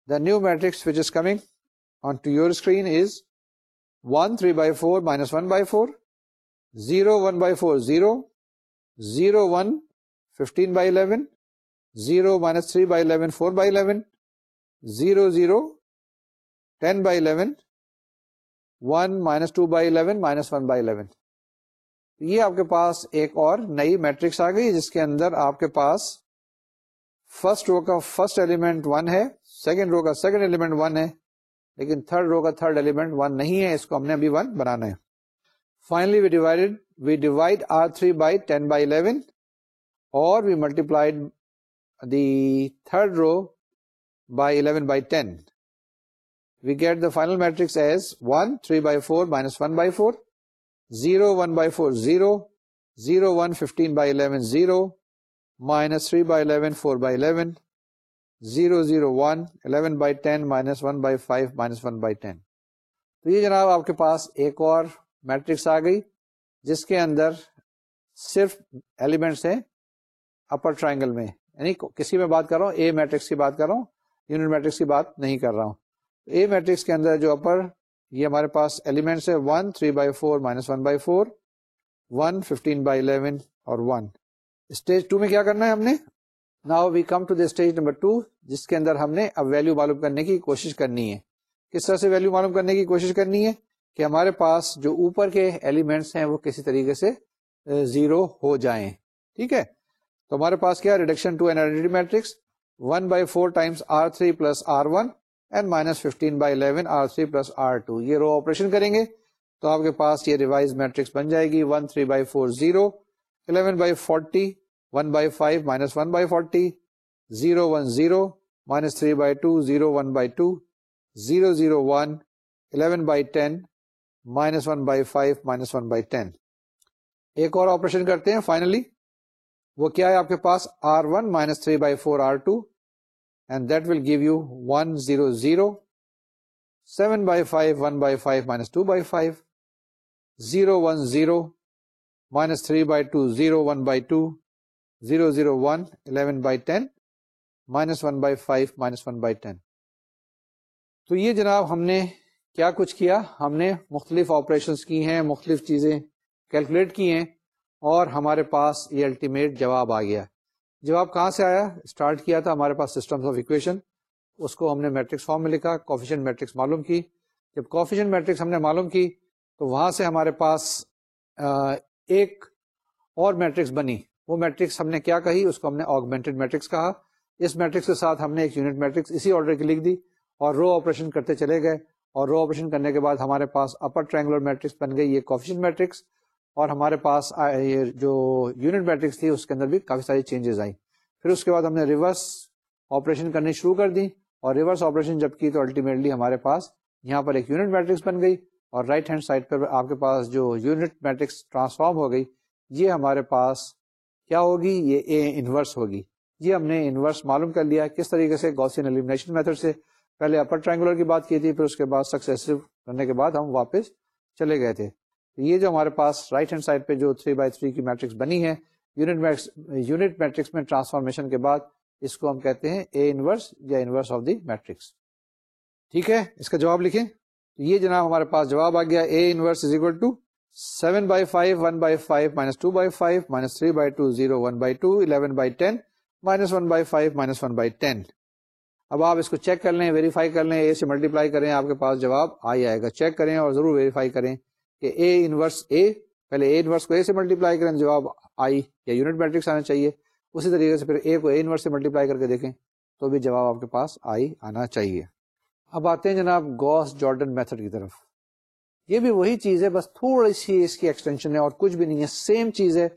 the new matrix which is coming onto your screen is 1, 3 by 4 minus 1 by 4, 0, 1 by 4, 0, 0, 1, 15 by 11, 0, minus 3 by 11, 4 by 11, 0, 0, ten by eleven one minus two by eleven minus one by eleven یہ آپ کے پاس ایک اور نئی میٹرکس آ گئی جس کے اندر آپ کے پاس فرسٹ رو کا فرسٹ ایلیمنٹ ون ہے سیکنڈ رو کا سیکنڈ ایلیمنٹ ون ہے لیکن تھرڈ رو کا تھرڈ ایلیمنٹ ون نہیں ہے اس کو ہم نے ابھی ون بنانا ہے finally we divided we divide R three by ten by eleven اور we the third row by by eleven we get the final matrix as 1, 3 by 4, minus 1 by 4, 0, 1 by 4, 0, 0, 1, 15 by 11, 0, minus 3 by 11, 4 by 11, 0, 0, 1, 11 by 10, minus 1 by 5, minus 1 by 10. تو یہ جناب آپ کے پاس ایک اور میٹرکس آ گئی جس کے اندر صرف ایلیمنٹس ہیں اپر ٹرائنگل میں یعنی کسی میں بات کر رہا ہوں اے میٹرکس کی بات کر رہا ہوں یونٹ میٹرکس کی بات نہیں کر رہا ہوں اے میٹرکس کے اندر جو اپر یہ ہمارے پاس ایلیمنٹس ہے 1 3 by four minus one by four one fifteen by eleven اور 1 اسٹیج 2 میں کیا کرنا ہے ہم نے now we come to the stage number 2 جس کے اندر ہم نے اب ویلو معلوم کرنے کی کوشش کرنی ہے کس طرح سے ویلو معلوم کرنے کی کوشش کرنی ہے کہ ہمارے پاس جو اوپر کے ایلیمنٹس ہیں وہ کسی طریقے سے زیرو ہو جائیں ٹھیک ہے تو ہمارے پاس کیا reduction to an matrix 1 by four times R three plus R one and minus fifteen by eleven R three plus R two یہ رو آپریشن کریں گے تو آپ کے پاس یہ ریوائز میٹرکس بن جائے گی one three by four zero eleven by forty one by five minus one by forty zero one zero minus three by two zero one by two zero zero one eleven by ten minus one by five minus one by ten ایک اور آپریشن کرتے ہیں فائنلی وہ کیا ہے آپ کے پاس R one minus three by four R two جناب ہم نے کیا کچھ کیا ہم نے مختلف آپریشنس کی ہیں مختلف چیزیں کیلکولیٹ کی ہیں اور ہمارے پاس یہ الٹیمیٹ جواب آ گیا جواب کہاں سے آیا اسٹارٹ کیا تھا ہمارے پاس سسٹم آف اکویشن اس کو ہم نے میٹرکس فارم میں لکھا میٹرکس معلوم کی جب کافیشن میٹرکس ہم نے معلوم کی تو وہاں سے ہمارے پاس ایک اور میٹرکس بنی وہ میٹرکس ہم نے کیا کہی اس کو ہم نے آگمنٹڈ میٹرکس کہا اس میٹرکس کے ساتھ ہم نے ایک یونٹ میٹرکس اسی آرڈر کی لکھ دی اور رو آپریشن کرتے چلے گئے اور رو آپریشن کرنے کے بعد ہمارے پاس اپر ٹرائنگولر میٹرکس بن گئی یہ کوفیشن میٹرکس اور ہمارے پاس جو یونٹ میٹرکس تھی اس کے اندر بھی کافی ساری چینجز آئی پھر اس کے بعد ہم نے ریورس آپریشن کرنی شروع کر دی اور ریورس آپریشن جب کی تو الٹیمیٹلی ہمارے پاس یہاں پر ایک یونٹ میٹرکس بن گئی اور رائٹ ہینڈ سائڈ پر آپ کے پاس جو یونٹ میٹرکس ٹرانسفارم ہو گئی یہ ہمارے پاس کیا ہوگی یہ اے انورس ہوگی یہ ہم نے انورس معلوم کر لیا کس طریقے سے گوسین ایلیمنیشن میتھڈ سے پہلے اپر ٹرائنگولر کی بات کی تھی پھر اس کے بعد سکسیسو کرنے کے بعد ہم واپس چلے گئے تھے یہ جو ہمارے پاس رائٹ ہینڈ سائڈ پہ جو 3 بائی تھری کی میٹرکس بنی ہے یونٹ یونٹ میٹرکس میں ٹرانسفارمیشن کے بعد اس کو ہم کہتے ہیں اے انورس انورس یا آف دی میٹرکس ٹھیک ہے اس کا جواب لکھیں تو یہ جناب ہمارے پاس جواب آ گیا A inverse is equal to seven by five one by five minus two by five minus three by two zero one by two eleven by ten minus one by five minus one by ten اب آپ اس کو چیک کر لیں ویریفائی کر لیں اے سے ملٹیپلائی کریں آپ کے پاس جواب آ آئی آئے گا چیک کریں اور ضرور ویریفائی کریں کہ اے انورس اے پہلے اے کو اے سے ملٹی پلائی کریں جواب آئی یا چاہیے اسی طریقے سے ملٹی پلائی کر کے دیکھیں تو بھی جواب آپ کے پاس آئی آنا چاہیے اب آتے ہیں جناب گوس جارڈن میتھڈ کی طرف یہ بھی وہی چیز ہے بس تھوڑی سی اس کی ایکسٹینشن ہے اور کچھ بھی نہیں ہے سیم چیز ہے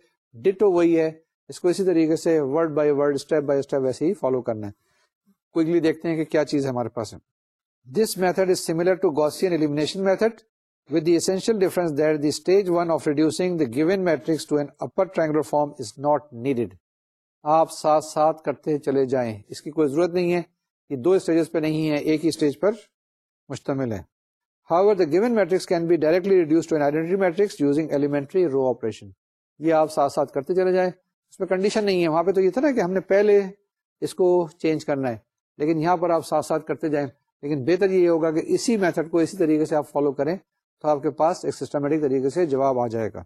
ڈٹو وہی ہے اس کو اسی طریقے سے word word by by step step ویسے ہی فالو کرنا ہے کوئکلی دیکھتے ہیں کہ کیا چیز ہے ہمارے پاس this method is similar to Gaussian elimination method with the essential difference that the stage 1 of reducing the given matrix to an upper triangular form is not needed. آپ ساتھ ساتھ کرتے چلے جائیں اس کی کوئی ضرورت نہیں ہے یہ دو اسٹیجز پہ نہیں ہے ایک ہی اسٹیج پر مشتمل ہے however the given matrix can be directly reduce to an identity matrix using elementary row operation یہ آپ ساتھ ساتھ کرتے چلے جائیں اس میں کنڈیشن نہیں ہے وہاں پہ تو یہ تھا نا کہ ہم نے پہلے اس کو چینج کرنا ہے لیکن یہاں پر آپ ساتھ ساتھ کرتے جائیں لیکن بہتر یہ ہوگا کہ اسی میتھڈ کو اسی طریقے سے آپ فالو کریں تو آپ کے پاس ایک سسٹمیٹک طریقے سے جواب آ جائے گا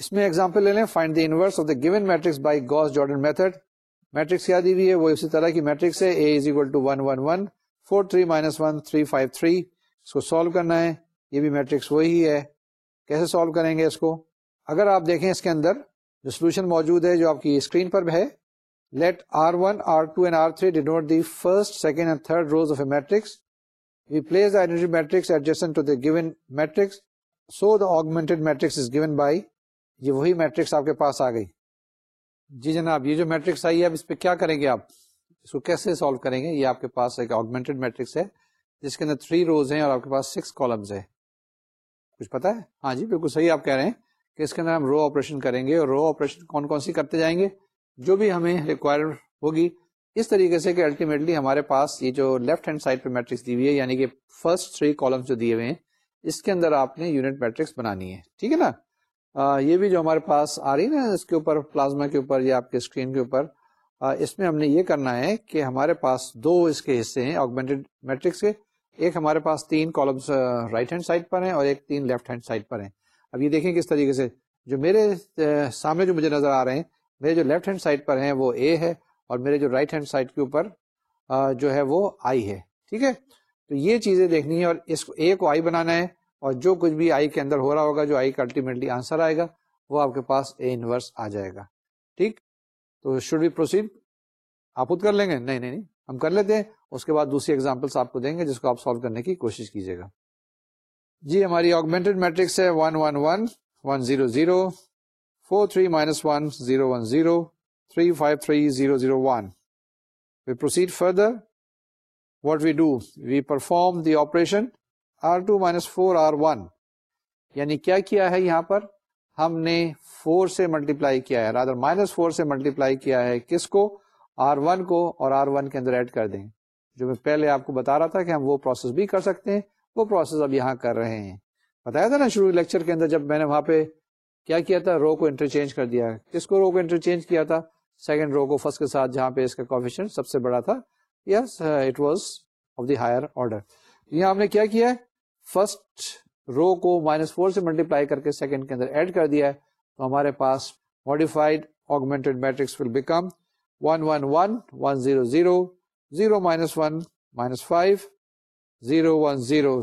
اس میں ایگزامپل لے لیں find the inverse of the given matrix by Gauss Jordan method matrix یاد ہی ہے وہ اسی طرح کی میٹرکس ہے A is equal to one one one four three minus one three five three اس کو سالو کرنا ہے یہ بھی میٹرکس وہی ہے کیسے سالو کریں گے اس کو اگر آپ دیکھیں اس کے اندر جو سولوشن موجود ہے جو آپ کی اسکرین پر ہے let R one R two and R three denote the first second and third rows of A matrix the the the matrix matrix matrix adjacent to given given so augmented is by کیا کریں گے آپ اس کو کیسے سالو کریں گے یہ آپ کے پاس میٹرکس ہے جس کے اندر تھری روز ہیں اور آپ کے پاس سکس کالمز ہیں کچھ پتا ہے ہاں جی بالکل صحیح آپ کہہ رہے ہیں کہ اس کے اندر ہم رو آپریشن کریں گے اور رو آپریشن کون کون سی کرتے جائیں گے جو بھی ہمیں ریکوائر ہوگی اس طریقے سے کہ الٹیمیٹلی ہمارے پاس یہ جو لیفٹ ہینڈ سائڈ پہ میٹرکس دی ہوئی ہے یعنی کہ فرسٹ تھری کالمس جو دیے ہوئے ہیں اس کے اندر آپ نے یونٹ میٹرکس بنانی ہے ٹھیک ہے نا یہ بھی جو ہمارے پاس آ رہی ہے نا اس کے اوپر پلازما کے اوپر یا آپ کے اسکرین کے اوپر اس میں ہم نے یہ کرنا ہے کہ ہمارے پاس دو اس کے حصے ہیں آگمنٹڈ میٹرکس کے ایک ہمارے پاس تین کالمس رائٹ ہینڈ سائڈ پر ہیں اور ایک تین لیفٹ ہینڈ سائڈ پر ہیں اب یہ دیکھیں کس طریقے سے جو میرے سامنے جو مجھے نظر آ رہے ہیں میرے جو لیفٹ ہینڈ سائڈ پر ہیں وہ اے ہے اور میرے جو رائٹ ہینڈ سائڈ کے اوپر جو ہے وہ آئی ہے ٹھیک ہے تو یہ چیزیں دیکھنی ہے اور اس کو اے کو آئی بنانا ہے اور جو کچھ بھی آئی کے اندر ہو رہا ہوگا جو آئی کا الٹیمیٹلی آنسر آئے گا وہ آپ کے پاس اے انورس آ جائے گا ٹھیک تو شوڈ بی پروسیڈ آپ خود کر لیں گے نہیں نہیں نہیں ہم کر لیتے ہیں اس کے بعد دوسری ایگزامپلس آپ کو دیں گے جس کو آپ سالو کرنے کی کوشش کیجیے گا جی ہماری آگمنٹ میٹرکس ہے one one one one zero zero four three minus one zero one zero three five three zero zero one we proceed further what we do we perform the operation R two minus four R one یعنی کیا کیا ہے یہاں پر ہم نے فور سے ملٹیپلائی کیا ہے رادر مائنس فور سے ملٹیپلائی کیا ہے کس کو آر ون کو اور آر ون کے اندر ایڈ کر دیں جو میں پہلے آپ کو بتا رہا تھا کہ ہم وہ پروسیس بھی کر سکتے ہیں وہ پروسیس اب یہاں کر رہے ہیں بتایا تھا نا شروع لیکچر کے اندر جب میں نے وہاں پہ کیا کیا تھا رو کو انٹرچینج کر دیا کس کو رو کو انٹرچینج کیا تھا سیکنڈ رو کو فرسٹ کے ساتھ جہاں پہ اس کا کوفیشن سب سے بڑا تھا yes it was of the higher order یہاں ہم نے کیا کیا فرسٹ رو کو مائنس فور سے ملٹیپلائی کر کے سیکنڈ کے اندر ایڈ کر دیا ہے تو ہمارے پاس modified augment matrix will become one one one one zero zero zero minus one minus five zero one zero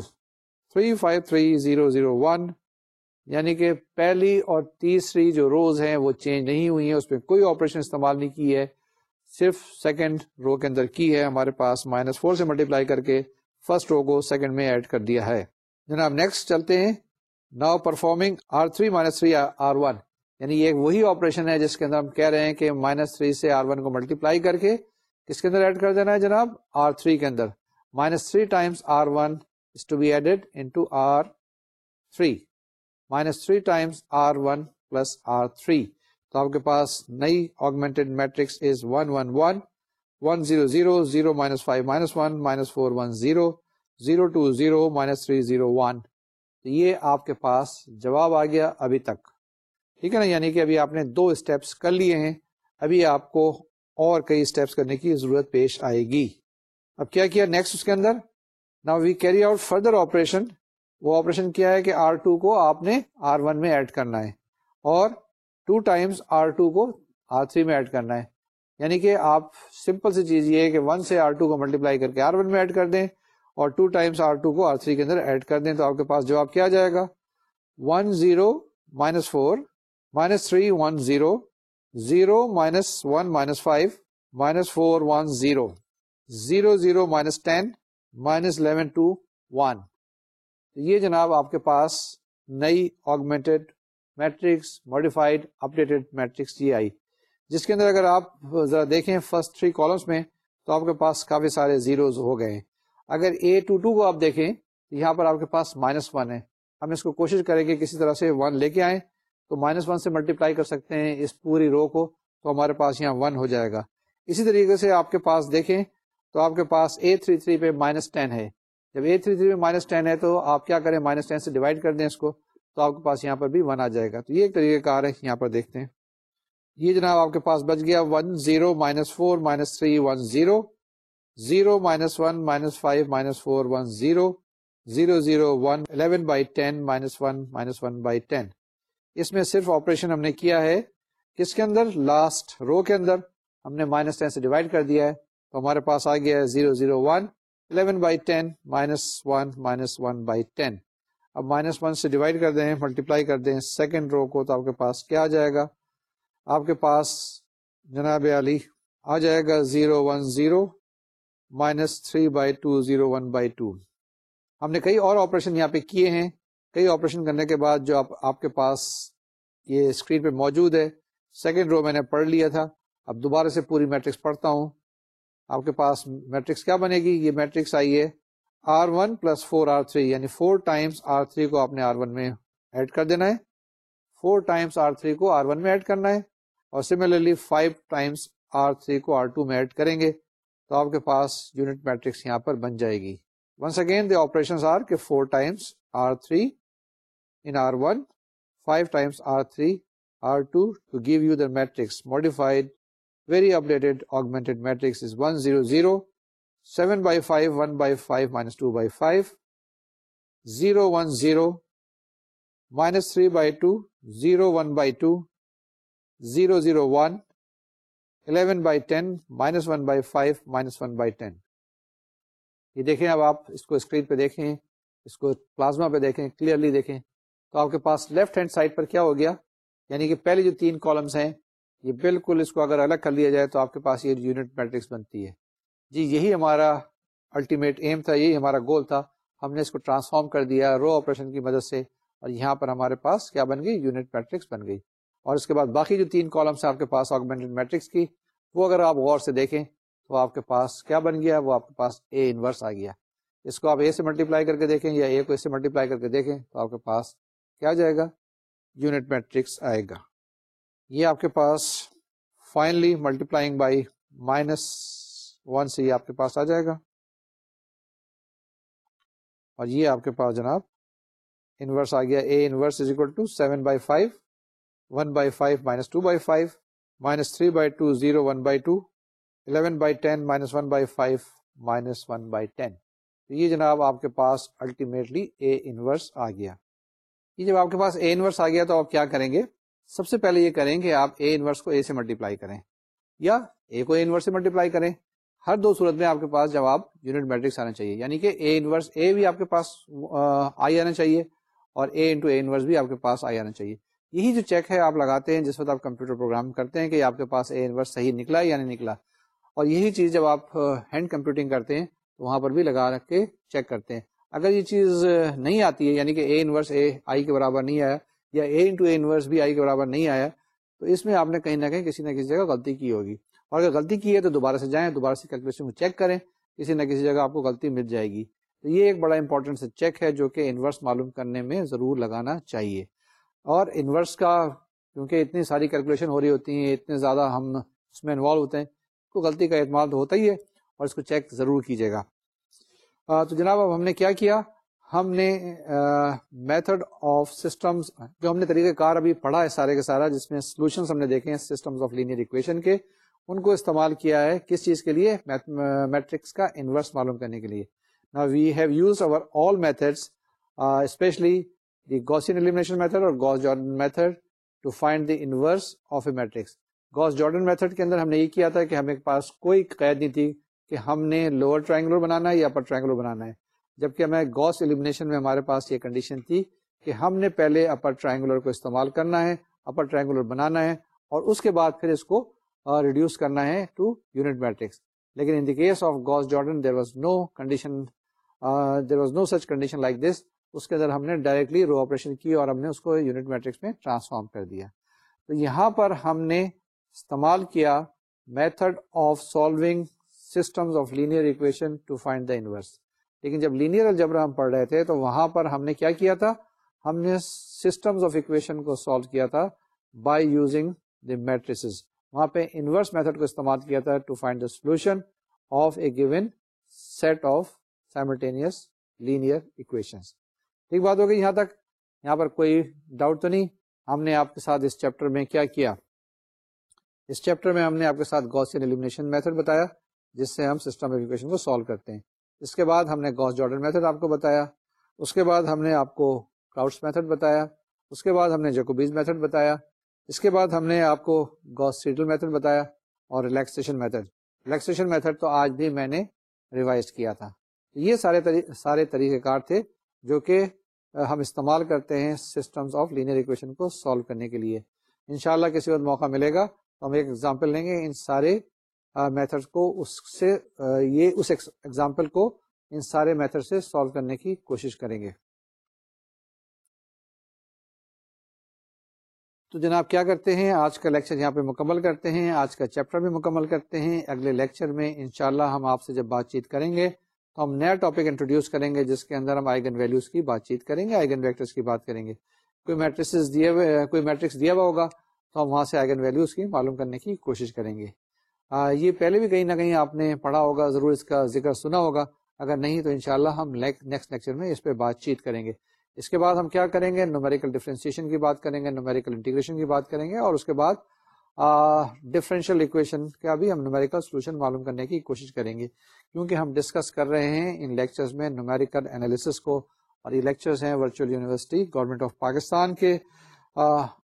three five three zero zero one یعنی کہ پہلی اور تیسری جو روز ہیں وہ چینج نہیں ہوئی ہیں اس پہ کوئی آپریشن استعمال نہیں کی ہے صرف سیکنڈ رو کے اندر کی ہے ہمارے پاس مائنس فور سے ملٹیپلائی کر کے فرسٹ رو کو سیکنڈ میں ایڈ کر دیا ہے جناب نیکسٹ چلتے ہیں now performing R three minus three R one یعنی یہ وہی آپریشن ہے جس کے اندر ہم کہہ رہے ہیں کہ مائنس تھری سے آر ون کو ملٹیپلائی کر کے کس کے اندر ایڈ کر دینا ہے جناب آر تھری کے اندر minus three times R one to be added in minus three times R one plus R three تو آپ کے پاس نئی augment matrix is one one one one zero zero zero minus five minus one minus four one zero zero two zero minus three zero one تو یہ آپ کے پاس جواب آ گیا ابھی تک ٹھیک ہے نا یعنی کہ ابھی آپ نے دو اسٹیپس کر لیے ہیں ابھی آپ کو اور کئی اسٹیپس کرنے کی ضرورت پیش آئے گی اب کیا کیا نیکسٹ اس کے اندر نا we carry out further operation وہ آپریشن کیا ہے کہ آر ٹو کو آپ نے آر ون میں ایڈ کرنا ہے اور ٹو ٹائمس آر ٹو کو آر تھری میں ایڈ کرنا ہے یعنی کہ آپ سمپل سی چیز یہ ہے کہ ون سے آر ٹو کو ملٹیپلائی کر کے آر ون میں ایڈ کر دیں اور ٹو ٹائمس آر ٹو کو آر تھری کے اندر ایڈ کر دیں تو آپ کے پاس جواب کیا جائے گا one zero minus four minus three one zero zero minus one minus five minus four one zero zero zero minus ten minus eleven two one تو یہ جناب آپ کے پاس نئی augmented matrix modified updated matrix یہ آئی جس کے اندر اگر آپ ذرا دیکھیں فرسٹ تھری کالمس میں تو آپ کے پاس کافی سارے زیروز ہو گئے ہیں اگر اے ٹو ٹو کو آپ دیکھیں یہاں پر آپ کے پاس مائنس ون ہے ہم اس کو کوشش کریں گے کسی طرح سے ون لے کے آئیں تو مائنس ون سے ملٹیپلائی کر سکتے ہیں اس پوری رو کو تو ہمارے پاس یہاں ون ہو جائے گا اسی طریقے سے آپ کے پاس دیکھیں تو آپ کے پاس اے تھری تھری پہ مائنس ٹین ہے جب اے تھری تھری میں مائنس ٹین ہے تو آپ کیا کریں مائنس ٹین سے ڈیوائڈ کر دیں اس کو تو آپ کے پاس یہاں پر بھی ون آ جائے گا تو یہ ایک طریقہ کار ہے یہاں پر دیکھتے ہیں یہ جناب آپ کے پاس بچ گیا one zero minus four minus three one zero zero minus one minus five minus four one zero zero zero one eleven by ten minus one minus one by ten اس میں صرف آپریشن ہم نے کیا ہے کس کے اندر لاسٹ رو کے اندر ہم نے مائنس ٹین سے ڈیوائڈ کر دیا ہے تو ہمارے پاس آ گیا ہے zero zero one eleven by ten minus one minus one by ten اب مائنس ون سے ڈیوائڈ کر دیں ملٹیپلائی کر دیں سیکنڈ رو کو تو آپ کے پاس کیا آ جائے گا آپ کے پاس جناب علی آ جائے گا zero one zero minus three by two zero one by two ہم نے کئی اور آپریشن یہاں پہ کیے ہیں کئی آپریشن کرنے کے بعد جو آپ کے پاس یہ اسکرین پہ موجود ہے سیکنڈ رو میں نے پڑھ لیا تھا اب دوبارہ سے پوری میٹرکس پڑھتا ہوں آپ کے پاس میٹرکس کیا بنے گی یہ میٹرکس آئیے R one plus four R three یعنی فور ٹائمس آر تھری کو آپ نے آر ون میں ایڈ کر دینا ہے فور ٹائمس آر تھری کو آر ون میں ایڈ کرنا ہے اور similarly five times R three کو آر ٹو میں ایڈ کریں گے تو آپ کے پاس یونٹ میٹرکس یہاں پر بن جائے گی once again the operation are کہ four times R three in R one five times R three R two to give you the matrix modified very update augmented matrix is 1 zero zero sevens two five zero one zero minus three by two zero one by two zero zero one eleven by ten minus one by five minus one by ten یہ دیکھیں اب آپ اس کو اسکرین پہ دیکھیں اس کو پلازما پہ دیکھیں کلیئرلی دیکھیں تو آپ کے پاس لیفٹ ہینڈ سائڈ پر کیا ہو گیا یعنی کہ پہلے جو تین کالمس ہیں یہ بالکل اس کو اگر الگ کر لیا جائے تو آپ کے پاس یہ یونٹ میٹرکس بنتی ہے جی یہی ہمارا الٹیمیٹ ایم تھا یہی ہمارا گول تھا ہم نے اس کو ٹرانسفارم کر دیا رو آپریشن کی مدد سے اور یہاں پر ہمارے پاس کیا بن گئی یونٹ میٹرکس بن گئی اور اس کے بعد باقی جو تین کالمس ہیں آپ کے پاس آگومنٹ میٹرکس کی وہ اگر آپ غور سے دیکھیں تو آپ کے پاس کیا بن گیا وہ آپ کے پاس اے انورس آ گیا اس کو آپ اے سے ملٹیپلائی کر کے دیکھیں یا اے کو اس سے ملٹیپلائی کر کے دیکھیں تو آپ کے پاس کیا جائے گا یونٹ میٹرکس آئے گا یہ آپ کے پاس finally multiplying by minus one سے یہ آپ کے پاس آ جائے گا اور یہ آپ کے پاس جناب انورس آ گیا A inverse is equal to seven by five one by five minus two by five minus three by two zero one by two eleven by ten minus one by five minus one by ten تو یہ جناب آپ کے پاس الٹیمیٹلی اے انورس آ گیا یہ جب آپ کے پاس اے انورس آ گیا تو آپ کیا کریں گے سب سے پہلے یہ کریں کہ آپ اے انورس کو اے سے ملٹیپلائی کریں یا اے کو اے انورس سے ملٹیپلائی کریں ہر دو صورت میں آپ کے پاس جواب یونٹ میٹرکس آنا چاہیے یعنی کہ اے انورس اے بھی آپ کے پاس آئی آنا چاہیے اور اے انٹو اے انورس بھی آپ کے پاس آئی آنا چاہیے یہی جو چیک ہے آپ لگاتے ہیں جس وقت آپ کمپیوٹر پروگرام کرتے ہیں کہ آپ کے پاس اے انورس صحیح نکلا یا نہیں نکلا اور یہی چیز جب آپ ہینڈ کمپیوٹنگ کرتے ہیں تو وہاں پر بھی لگا رکھ کے چیک کرتے ہیں اگر یہ چیز نہیں آتی ہے یعنی کہ اے انورس اے آئی کے برابر نہیں آیا یا اے انٹو اے انورس بھی آئی کے برابر نہیں آیا تو اس میں آپ نے کہیں نہ کہیں کسی نہ کسی جگہ غلطی کی ہوگی اور اگر غلطی کی ہے تو دوبارہ سے جائیں دوبارہ سے کیلکولیشن کو چیک کریں کسی نہ کسی جگہ آپ کو غلطی مل جائے گی تو یہ ایک بڑا امپورٹنٹ سا چیک ہے جو کہ انورس معلوم کرنے میں ضرور لگانا چاہیے اور انورس کا کیونکہ اتنی ساری کیلکولیشن ہو رہی ہوتی ہیں اتنے زیادہ ہم اس میں انوالو ہوتے ہیں تو غلطی کا اعتماد ہوتا ہی ہے اور اس کو چیک ضرور کیجیے گا تو جناب اب ہم نے کیا کیا ہم نے میتھڈ آف سسٹمز جو ہم نے طریقہ کار ابھی پڑھا ہے سارے کے سارا جس میں سولوشن ہم نے دیکھے ہیں سسٹمز آف لینئر اکویشن کے ان کو استعمال کیا ہے کس چیز کے لیے میٹرکس کا انورس معلوم کرنے کے لیے نا we have use overall method especially the elimination اور Gauss Jordan method to find the inverse of a matrix Gauss Jordan method کے اندر ہم نے یہ کیا تھا کہ ہمیں پاس کوئی قید نہیں تھی کہ ہم نے لوور ٹرائنگولر بنانا ہے یا اپر ٹرائنگولر بنانا ہے جبکہ ہمیں گوس ایلیمنیشن میں ہمارے پاس یہ کنڈیشن تھی کہ ہم نے پہلے اپر ٹرائنگولر کو استعمال کرنا ہے اپر ٹرائنگولر بنانا ہے اور اس کے بعد پھر اس کو ریڈیوس کرنا ہے ٹو یونٹ میٹرکس لیکن in case of Gauss Jordan there there was was no no condition condition such like this اس کے اندر ہم نے ڈائریکٹلی رو آپریشن کی اور ہم نے اس کو یونٹ میٹرکس میں ٹرانسفارم کر دیا تو یہاں پر ہم نے استعمال کیا method of solving system of linear equation to find the inverse لیکن جب لینئر الجبرا ہم پڑھ رہے تھے تو وہاں پر ہم نے کیا کیا تھا ہم نے سسٹمز آف اکویشن کو سالو کیا تھا بائی یوزنگ دی میٹریسز وہاں پہ انورس میتھڈ کو استعمال کیا تھا to find the solution of a given set of simultaneous linear equations ٹھیک بات ہوگی یہاں تک یہاں پر کوئی ڈاؤٹ تو نہیں ہم نے آپ کے ساتھ اس چیپٹر میں کیا کیا اس چیپٹر میں ہم نے آپ کے ساتھ گوسین ایلیمنیشن میتھڈ بتایا جس سے ہم سسٹم آف اکویشن کو سالو کرتے ہیں اس کے بعد ہم نے گوس جارڈن میتھڈ آپ کو بتایا اس کے بعد ہم نے آپ کو کراؤڈس میتھڈ بتایا اس کے بعد ہم نے جیکوبیز میتھڈ بتایا اس کے بعد ہم نے آپ کو گوس سیڈل میتھڈ بتایا اور ریلیکسیشن میتھڈ ریلیکسیشن میتھڈ تو آج بھی میں نے ریوائز کیا تھا یہ سارے سارے طریقہ کار تھے جو کہ ہم استعمال کرتے ہیں سسٹمز آف لینئر ایکویشن کو سالو کرنے کے لیے انشاءاللہ کسی وقت موقع ملے گا تو ہم ایک ایگزامپل لیں گے ان سارے میتھڈ کو اس سے یہ اس ایگزامپل کو ان سارے میتھڈ سے سالو کرنے کی کوشش کریں گے تو جناب کیا کرتے ہیں آج کا لیکچر یہاں پہ مکمل کرتے ہیں آج کا چیپٹر بھی مکمل کرتے ہیں اگلے لیکچر میں انشاءاللہ ہم آپ سے جب بات چیت کریں گے تو ہم نیا ٹاپک انٹروڈیوس کریں گے جس کے اندر ہم آئگن ویلیوز کی بات چیت کریں گے آئیگن ویکٹرز کی بات کریں گے کوئی ہوئے کوئی میٹرکس دیا ہوا ہوگا تو ہم وہاں سے آئگن ویلیوز کی معلوم کرنے کی کوشش کریں گے یہ پہلے بھی کہیں نہ کہیں آپ نے پڑھا ہوگا ضرور اس کا ذکر سنا ہوگا اگر نہیں تو انشاءاللہ ہم نیکسٹ لیکچر میں اس پہ بات چیت کریں گے اس کے بعد ہم کیا کریں گے نومیریکل ڈیفرینسیشن کی بات کریں گے نومیریکل انٹیگریشن کی بات کریں گے اور اس کے بعد ڈفرینشیل اکویشن کا بھی ہم نومیریکل سولوشن معلوم کرنے کی کوشش کریں گے کیونکہ ہم ڈسکس کر رہے ہیں ان لیکچرز میں نومیریکل انالیسس کو اور یہ لیکچرز ہیں virtual university government of Pakistan کے آ,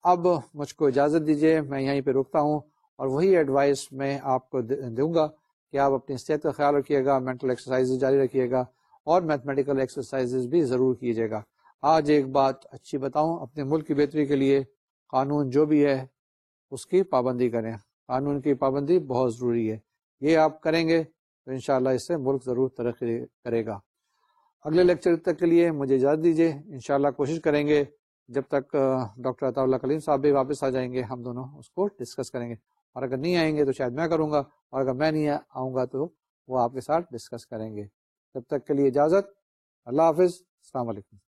اب مجھ کو اجازت دیجیے میں یہیں پہ رکتا ہوں اور وہی ایڈوائس میں آپ کو دوں گا کہ آپ اپنی صحت کا خیال رکھیے گا مینٹل ایکسرسائز جاری رکھیے گا اور میتھمیٹیکل ایکسرسائز بھی ضرور کیجیے گا آج ایک بات اچھی بتاؤں اپنے ملک کی بہتری کے لیے قانون جو بھی ہے اس کی پابندی کریں قانون کی پابندی بہت ضروری ہے یہ آپ کریں گے تو ان اللہ اس سے ملک ضرور ترقی کرے گا اگلے لیکچر تک کے لیے مجھے اجازت دیجیے ان کوشش کریں گے جب تک ڈاکٹر عطا اللہ کلیم صاحب بھی واپس آ جائیں گے ہم دونوں اس کو ڈسکس کریں گے اور اگر نہیں آئیں گے تو شاید میں کروں گا اور اگر میں نہیں آؤں گا تو وہ آپ کے ساتھ ڈسکس کریں گے تب تک کے لیے اجازت اللہ حافظ السلام علیکم